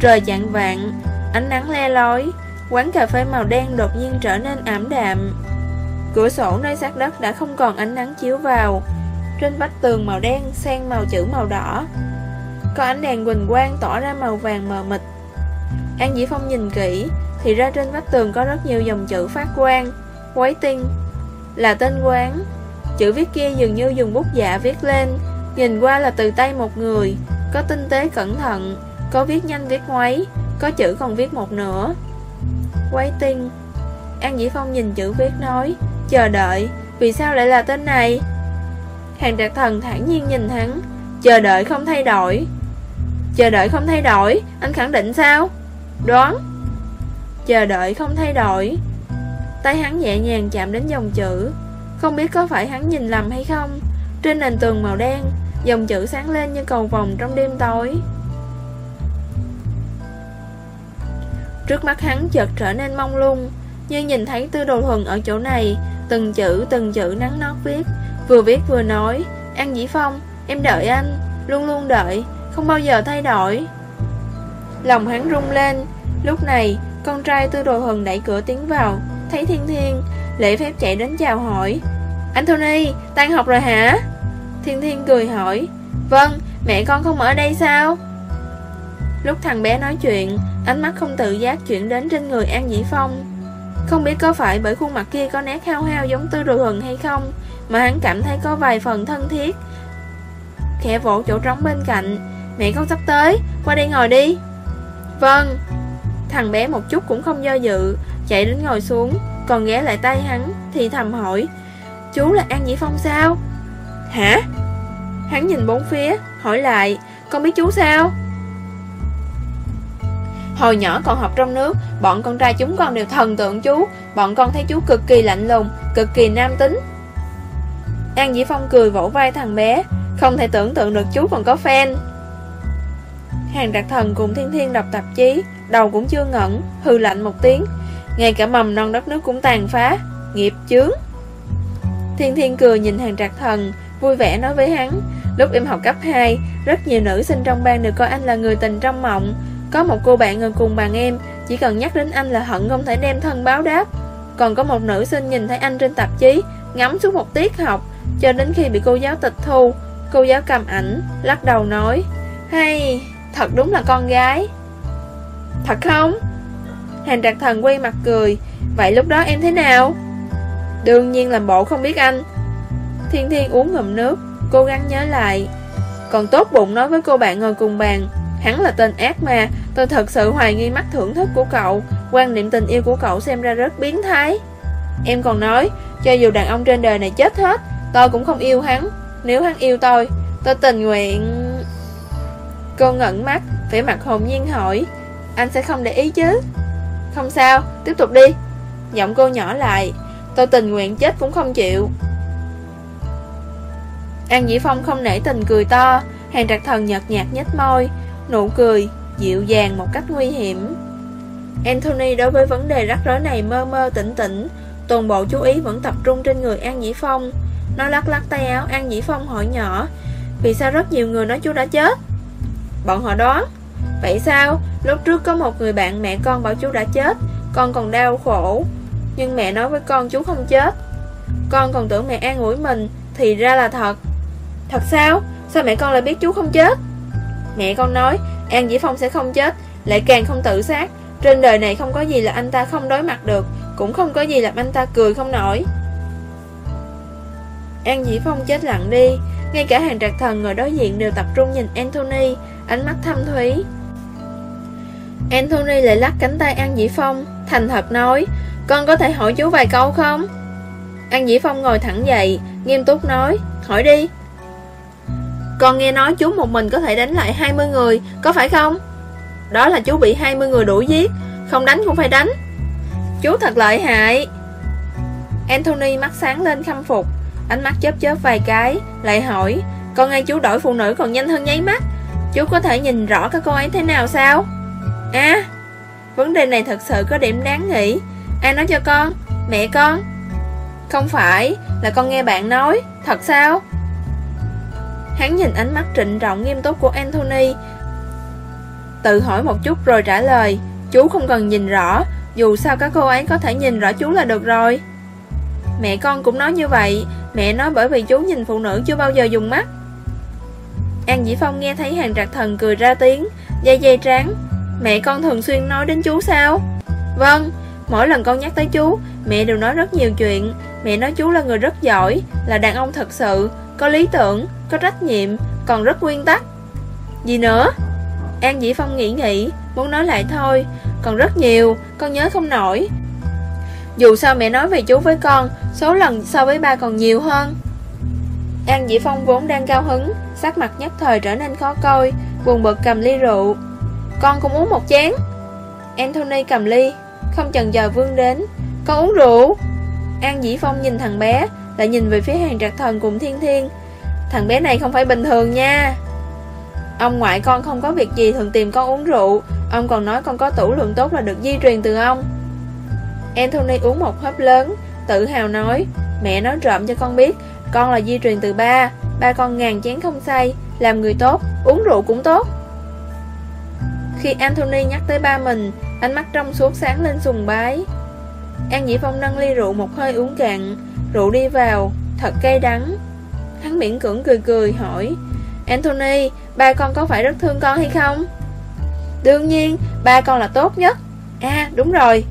Trời chạng vạn, ánh nắng le lói, quán cà phê màu đen đột nhiên trở nên ảm đạm. Cửa sổ nơi sát đất đã không còn ánh nắng chiếu vào, trên vách tường màu đen xen màu chữ màu đỏ. Có ánh đèn quỳnh quang tỏ ra màu vàng mờ mịt. An Dĩ Phong nhìn kỹ Thì ra trên vách tường có rất nhiều dòng chữ phát quang Quấy tinh. Là tên quán. Chữ viết kia dường như dùng bút dạ viết lên Nhìn qua là từ tay một người Có tinh tế cẩn thận. Có viết nhanh, viết ngoáy, Có chữ còn viết một nửa. Quấy tinh An Dĩ Phong nhìn chữ viết nói, Chờ đợi, Vì sao lại là tên này? Hàng trạc thần thản nhiên nhìn hắn, Chờ đợi không thay đổi. Chờ đợi không thay đổi? Anh khẳng định sao? Đoán. Chờ đợi không thay đổi. Tay hắn nhẹ nhàng chạm đến dòng chữ. Không biết có phải hắn nhìn lầm hay không. Trên nền tường màu đen, Dòng chữ sáng lên như cầu vòng trong đêm tối. Trước mắt hắn chợt trở nên mông lung. Như nhìn thấy tư đồ thuần ở chỗ này Từng chữ từng chữ nắng nót viết. Vừa viết vừa nói An Dĩ Phong, em đợi anh Luôn luôn đợi, không bao giờ thay đổi. Lòng hắn rung lên. Lúc này, con trai tư đồ thuần đẩy cửa tiến vào. Thấy thiên thiên Lễ phép chạy đến chào hỏi. Anthony, tan học rồi hả? Thiên thiên cười hỏi. Vâng, mẹ con không ở đây sao? Lúc thằng bé nói chuyện Ánh mắt không tự giác chuyển đến trên người An Dĩ Phong Không biết có phải bởi khuôn mặt kia có nét hao hao giống tư đồ hừng hay không mà hắn cảm thấy có vài phần thân thiết. Khẽ vỗ chỗ trống bên cạnh, mẹ con sắp tới, qua đây ngồi đi. Vâng. Thằng bé một chút cũng không do dự, chạy đến ngồi xuống, còn ghé lại tay hắn, thì thầm hỏi, chú là An Dĩ Phong sao? Hả? Hắn nhìn bốn phía, hỏi lại, con biết chú sao? Hồi nhỏ còn học trong nước, bọn con trai chúng con đều thần tượng chú, bọn con thấy chú cực kỳ lạnh lùng, cực kỳ nam tính, An Dĩ Phong cười vỗ vai thằng bé Không thể tưởng tượng được chú còn có fan. Hàng đặc thần cùng thiên thiên đọc tạp chí Đầu cũng chưa ngẩn Hư lạnh một tiếng. Ngay cả mầm non đất nước cũng tàn phá Nghiệp chướng. Thiên thiên cười nhìn hàng trạc thần Vui vẻ nói với hắn Lúc em học cấp 2 Rất nhiều nữ sinh trong ban đều coi anh là người tình trong mộng. Có một cô bạn ngồi cùng bàn em, Chỉ cần nhắc đến anh là hận không thể đem thân báo đáp. Còn có một nữ sinh nhìn thấy anh trên tạp chí, Ngắm suốt một tiết học, Cho đến khi bị cô giáo tịch thu, Cô giáo cầm ảnh, Lắc đầu nói, Hay, Thật đúng là con gái. Thật không? Hàng trạc thần quay mặt cười, Vậy lúc đó em thế nào? Đương nhiên làm bộ không biết anh. Thiên Thiên uống ngụm nước, Cố gắng nhớ lại, Còn tốt bụng nói với cô bạn ngồi cùng bàn Hắn là tên ác mà Tôi thật sự hoài nghi mắt thưởng thức của cậu. Quan niệm tình yêu của cậu xem ra rất biến thái. Em còn nói Cho dù đàn ông trên đời này chết hết Tôi cũng không yêu hắn. Nếu hắn yêu tôi Tôi tình nguyện Cô ngẩn mắt vẻ mặt hồn nhiên hỏi Anh sẽ không để ý chứ? Không sao, tiếp tục đi. Giọng cô nhỏ lại Tôi tình nguyện chết cũng không chịu. An Dĩ Phong không nể tình cười to Hàng trạc thần nhợt nhạt nhếch môi. Nụ cười, dịu dàng một cách nguy hiểm. Anthony đối với vấn đề rắc rối này mơ mơ tỉnh tỉnh Toàn bộ chú ý vẫn tập trung trên người An Dĩ Phong. Nó lắc lắc tay áo An Dĩ Phong hỏi nhỏ Vì sao rất nhiều người nói chú đã chết? Bọn họ đoán Vậy sao? Lúc trước có một người bạn mẹ con bảo chú đã chết Con còn đau khổ Nhưng mẹ nói với con chú không chết. Con còn tưởng mẹ an ủi mình Thì ra là thật. Thật sao? Sao mẹ con lại biết chú không chết? Mẹ con nói, An Dĩ Phong sẽ không chết, Lại càng không tự sát. Trên đời này không có gì là anh ta không đối mặt được, Cũng không có gì làm anh ta cười không nổi. An Dĩ Phong chết lặng đi, Ngay cả hàng trạc thần ngồi đối diện đều tập trung nhìn Anthony, Ánh mắt thâm thúy. Anthony lại lắc cánh tay An Dĩ Phong, Thành thật nói, Con có thể hỏi chú vài câu không? An Dĩ Phong ngồi thẳng dậy, Nghiêm túc nói, Hỏi đi. Con nghe nói chú một mình có thể đánh lại 20 người, Có phải không? Đó là chú bị 20 người đuổi giết, Không đánh cũng phải đánh. Chú thật lợi hại. Anthony mắt sáng lên khâm phục, Ánh mắt chớp chớp vài cái, Lại hỏi, Con nghe chú đổi phụ nữ còn nhanh hơn nháy mắt. Chú có thể nhìn rõ các cô ấy thế nào sao? À Vấn đề này thật sự có điểm đáng nghĩ. Ai nói cho con? Mẹ con? Không phải, Là con nghe bạn nói. Thật sao? Hắn nhìn ánh mắt trịnh trọng nghiêm túc của Anthony. Tự hỏi một chút rồi trả lời, Chú không cần nhìn rõ, Dù sao các cô ấy có thể nhìn rõ chú là được rồi. Mẹ con cũng nói như vậy, Mẹ nói bởi vì chú nhìn phụ nữ chưa bao giờ dùng mắt. An Dĩ Phong nghe thấy hàng trạc thần cười ra tiếng, Dây dây tráng, Mẹ con thường xuyên nói đến chú sao? Vâng Mỗi lần con nhắc tới chú, Mẹ đều nói rất nhiều chuyện, Mẹ nói chú là người rất giỏi, Là đàn ông thật sự có lý tưởng, Có trách nhiệm, Còn rất nguyên tắc. Gì nữa? An Dĩ Phong nghĩ nghĩ, Muốn nói lại thôi, Còn rất nhiều, Con nhớ không nổi. Dù sao mẹ nói về chú với con, Số lần so với ba còn nhiều hơn. An Dĩ Phong vốn đang cao hứng, Sắc mặt nhất thời trở nên khó coi, Buồn bực cầm ly rượu. Con cũng uống một chén. Anthony cầm ly, Không chần chờ vương đến. Con uống rượu. An Dĩ Phong nhìn thằng bé lại nhìn về phía hàng trạc thần cùng thiên thiên. Thằng bé này không phải bình thường nha. Ông ngoại con không có việc gì thường tìm con uống rượu. Ông còn nói con có tủ lượng tốt là được di truyền từ ông. Anthony uống một hớp lớn. Tự hào nói Mẹ nói trộm cho con biết Con là di truyền từ ba. Ba con ngàn chén không say Làm người tốt, uống rượu cũng tốt. Khi Anthony nhắc tới ba mình Ánh mắt trong suốt sáng lên sùng bái. An Dĩ Phong nâng ly rượu một hơi uống cạn. Rượu đi vào, thật cay đắng. Hắn miễn cưỡng cười cười hỏi Anthony, ba con có phải rất thương con hay không? Đương nhiên, ba con là tốt nhất. À, đúng rồi.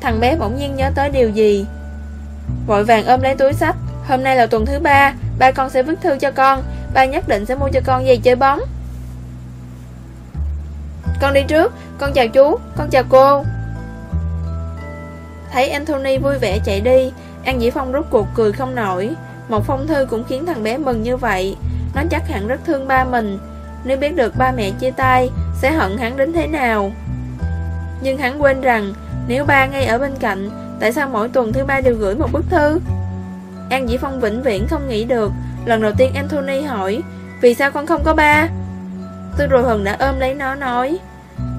Thằng bé bỗng nhiên nhớ tới điều gì. Vội vàng ôm lấy túi sách Hôm nay là tuần thứ ba Ba con sẽ viết thư cho con Ba nhất định sẽ mua cho con giày chơi bóng. Con đi trước Con chào chú Con chào cô. Thấy Anthony vui vẻ chạy đi An Dĩ Phong rốt cuộc cười không nổi. Một phong thư cũng khiến thằng bé mừng như vậy. Nó chắc hẳn rất thương ba mình. Nếu biết được ba mẹ chia tay Sẽ hận hắn đến thế nào? Nhưng hắn quên rằng Nếu ba ngay ở bên cạnh Tại sao mỗi tuần thứ ba đều gửi một bức thư? An Dĩ Phong vĩnh viễn không nghĩ được. Lần đầu tiên Anthony hỏi Vì sao con không có ba? Tư Rồi Hừng đã ôm lấy nó nói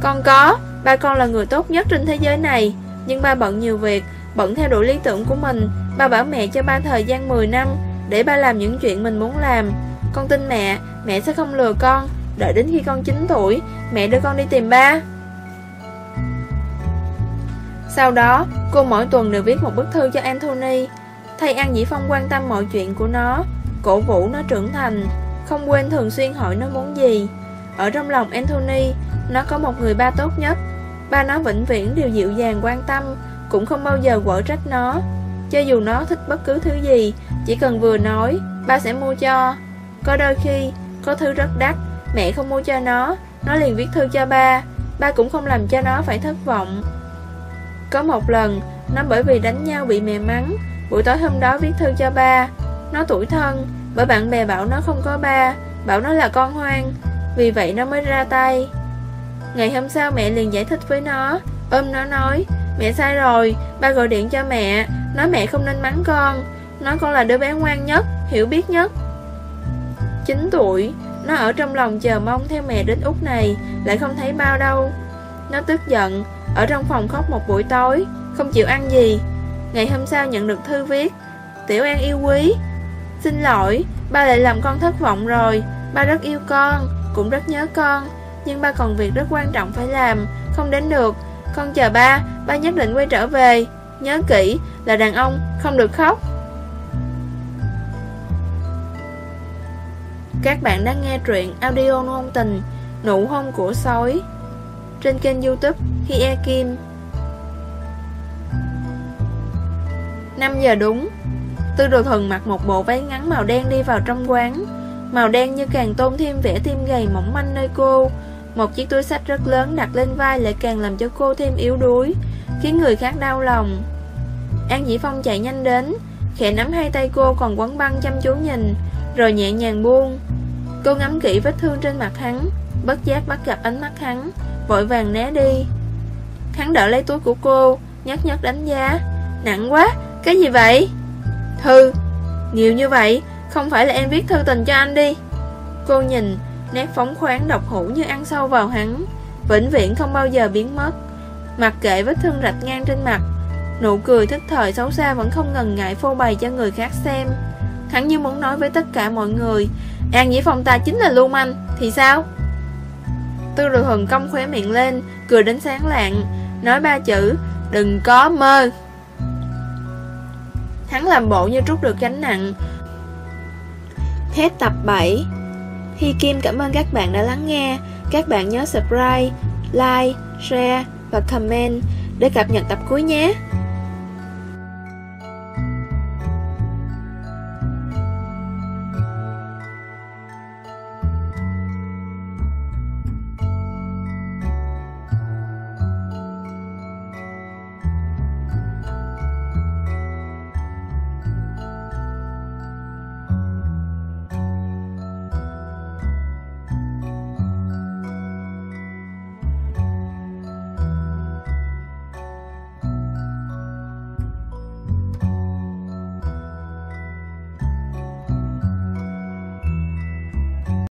Con có, ba con là người tốt nhất trên thế giới này Nhưng ba bận nhiều việc Bận theo đuổi lý tưởng của mình. Ba bảo mẹ cho ba thời gian 10 năm Để ba làm những chuyện mình muốn làm. Con tin mẹ, mẹ sẽ không lừa con. Đợi đến khi con 9 tuổi Mẹ đưa con đi tìm ba. Sau đó Cô mỗi tuần đều viết một bức thư cho Anthony. Thầy An Dĩ Phong quan tâm mọi chuyện của nó. Cổ vũ nó trưởng thành. Không quên thường xuyên hỏi nó muốn gì. Ở trong lòng Anthony Nó có một người ba tốt nhất. Ba nó vĩnh viễn đều dịu dàng quan tâm. Cũng không bao giờ quở trách nó. Cho dù nó thích bất cứ thứ gì, Chỉ cần vừa nói, Ba sẽ mua cho. Có đôi khi, Có thứ rất đắt, Mẹ không mua cho nó Nó liền viết thư cho ba. Ba cũng không làm cho nó phải thất vọng. Có một lần, Nó bởi vì đánh nhau bị mẹ mắng, Buổi tối hôm đó viết thư cho ba. Nó tủi thân, Bởi bạn bè bảo nó không có ba, Bảo nó là con hoang. Vì vậy nó mới ra tay. Ngày hôm sau mẹ liền giải thích với nó. Ôm nó nói Mẹ sai rồi Ba gọi điện cho mẹ. Nói mẹ không nên mắng con. Nói con là đứa bé ngoan nhất Hiểu biết nhất. 9 tuổi Nó ở trong lòng chờ mong theo mẹ đến Úc này Lại không thấy bao đâu. Nó tức giận Ở trong phòng khóc một buổi tối Không chịu ăn gì. Ngày hôm sau nhận được thư viết Tiểu An yêu quý Xin lỗi, ba lại làm con thất vọng rồi. Ba rất yêu con, cũng rất nhớ con Nhưng ba còn việc rất quan trọng phải làm Không đến được. Con chờ ba, ba nhất định quay trở về. Nhớ kỹ là đàn ông không được khóc. Các bạn đang nghe truyện audio ngôn tình Nụ hôn của sói Trên kênh youtube Hie E Kim. 5 giờ đúng Tư đồ thần mặc một bộ váy ngắn màu đen đi vào trong quán. Màu đen như càng tôn thêm vẻ tim gầy mỏng manh nơi cô. Một chiếc túi sách rất lớn đặt lên vai lại càng làm cho cô thêm yếu đuối Khiến người khác đau lòng. An Dĩ Phong chạy nhanh đến Khẽ nắm hai tay cô còn quấn băng chăm chú nhìn Rồi nhẹ nhàng buông. Cô ngắm kỹ vết thương trên mặt hắn Bất giác bắt gặp ánh mắt hắn Vội vàng né đi. Hắn đỡ lấy túi của cô Nhắc nhắc đánh giá. Nặng quá, cái gì vậy? Thư, nhiều như vậy Không phải là em viết thư tình cho anh đi. Cô nhìn Nét phóng khoáng độc hữu như ăn sâu vào hắn, Vĩnh viễn không bao giờ biến mất. Mặc kệ vết thương rạch ngang trên mặt, Nụ cười thức thời xấu xa vẫn không ngần ngại phô bày cho người khác xem. Hắn như muốn nói với tất cả mọi người, An Dĩ phòng ta chính là lưu manh, Thì sao? Tư đồ hừng cong khóe miệng lên, Cười đến sáng lạng, Nói ba chữ, Đừng có mơ. Hắn làm bộ như trút được gánh nặng. Hết tập 7 Hi Kim cảm ơn các bạn đã lắng nghe. Các bạn nhớ subscribe, like, share và comment để cập nhật tập cuối nhé.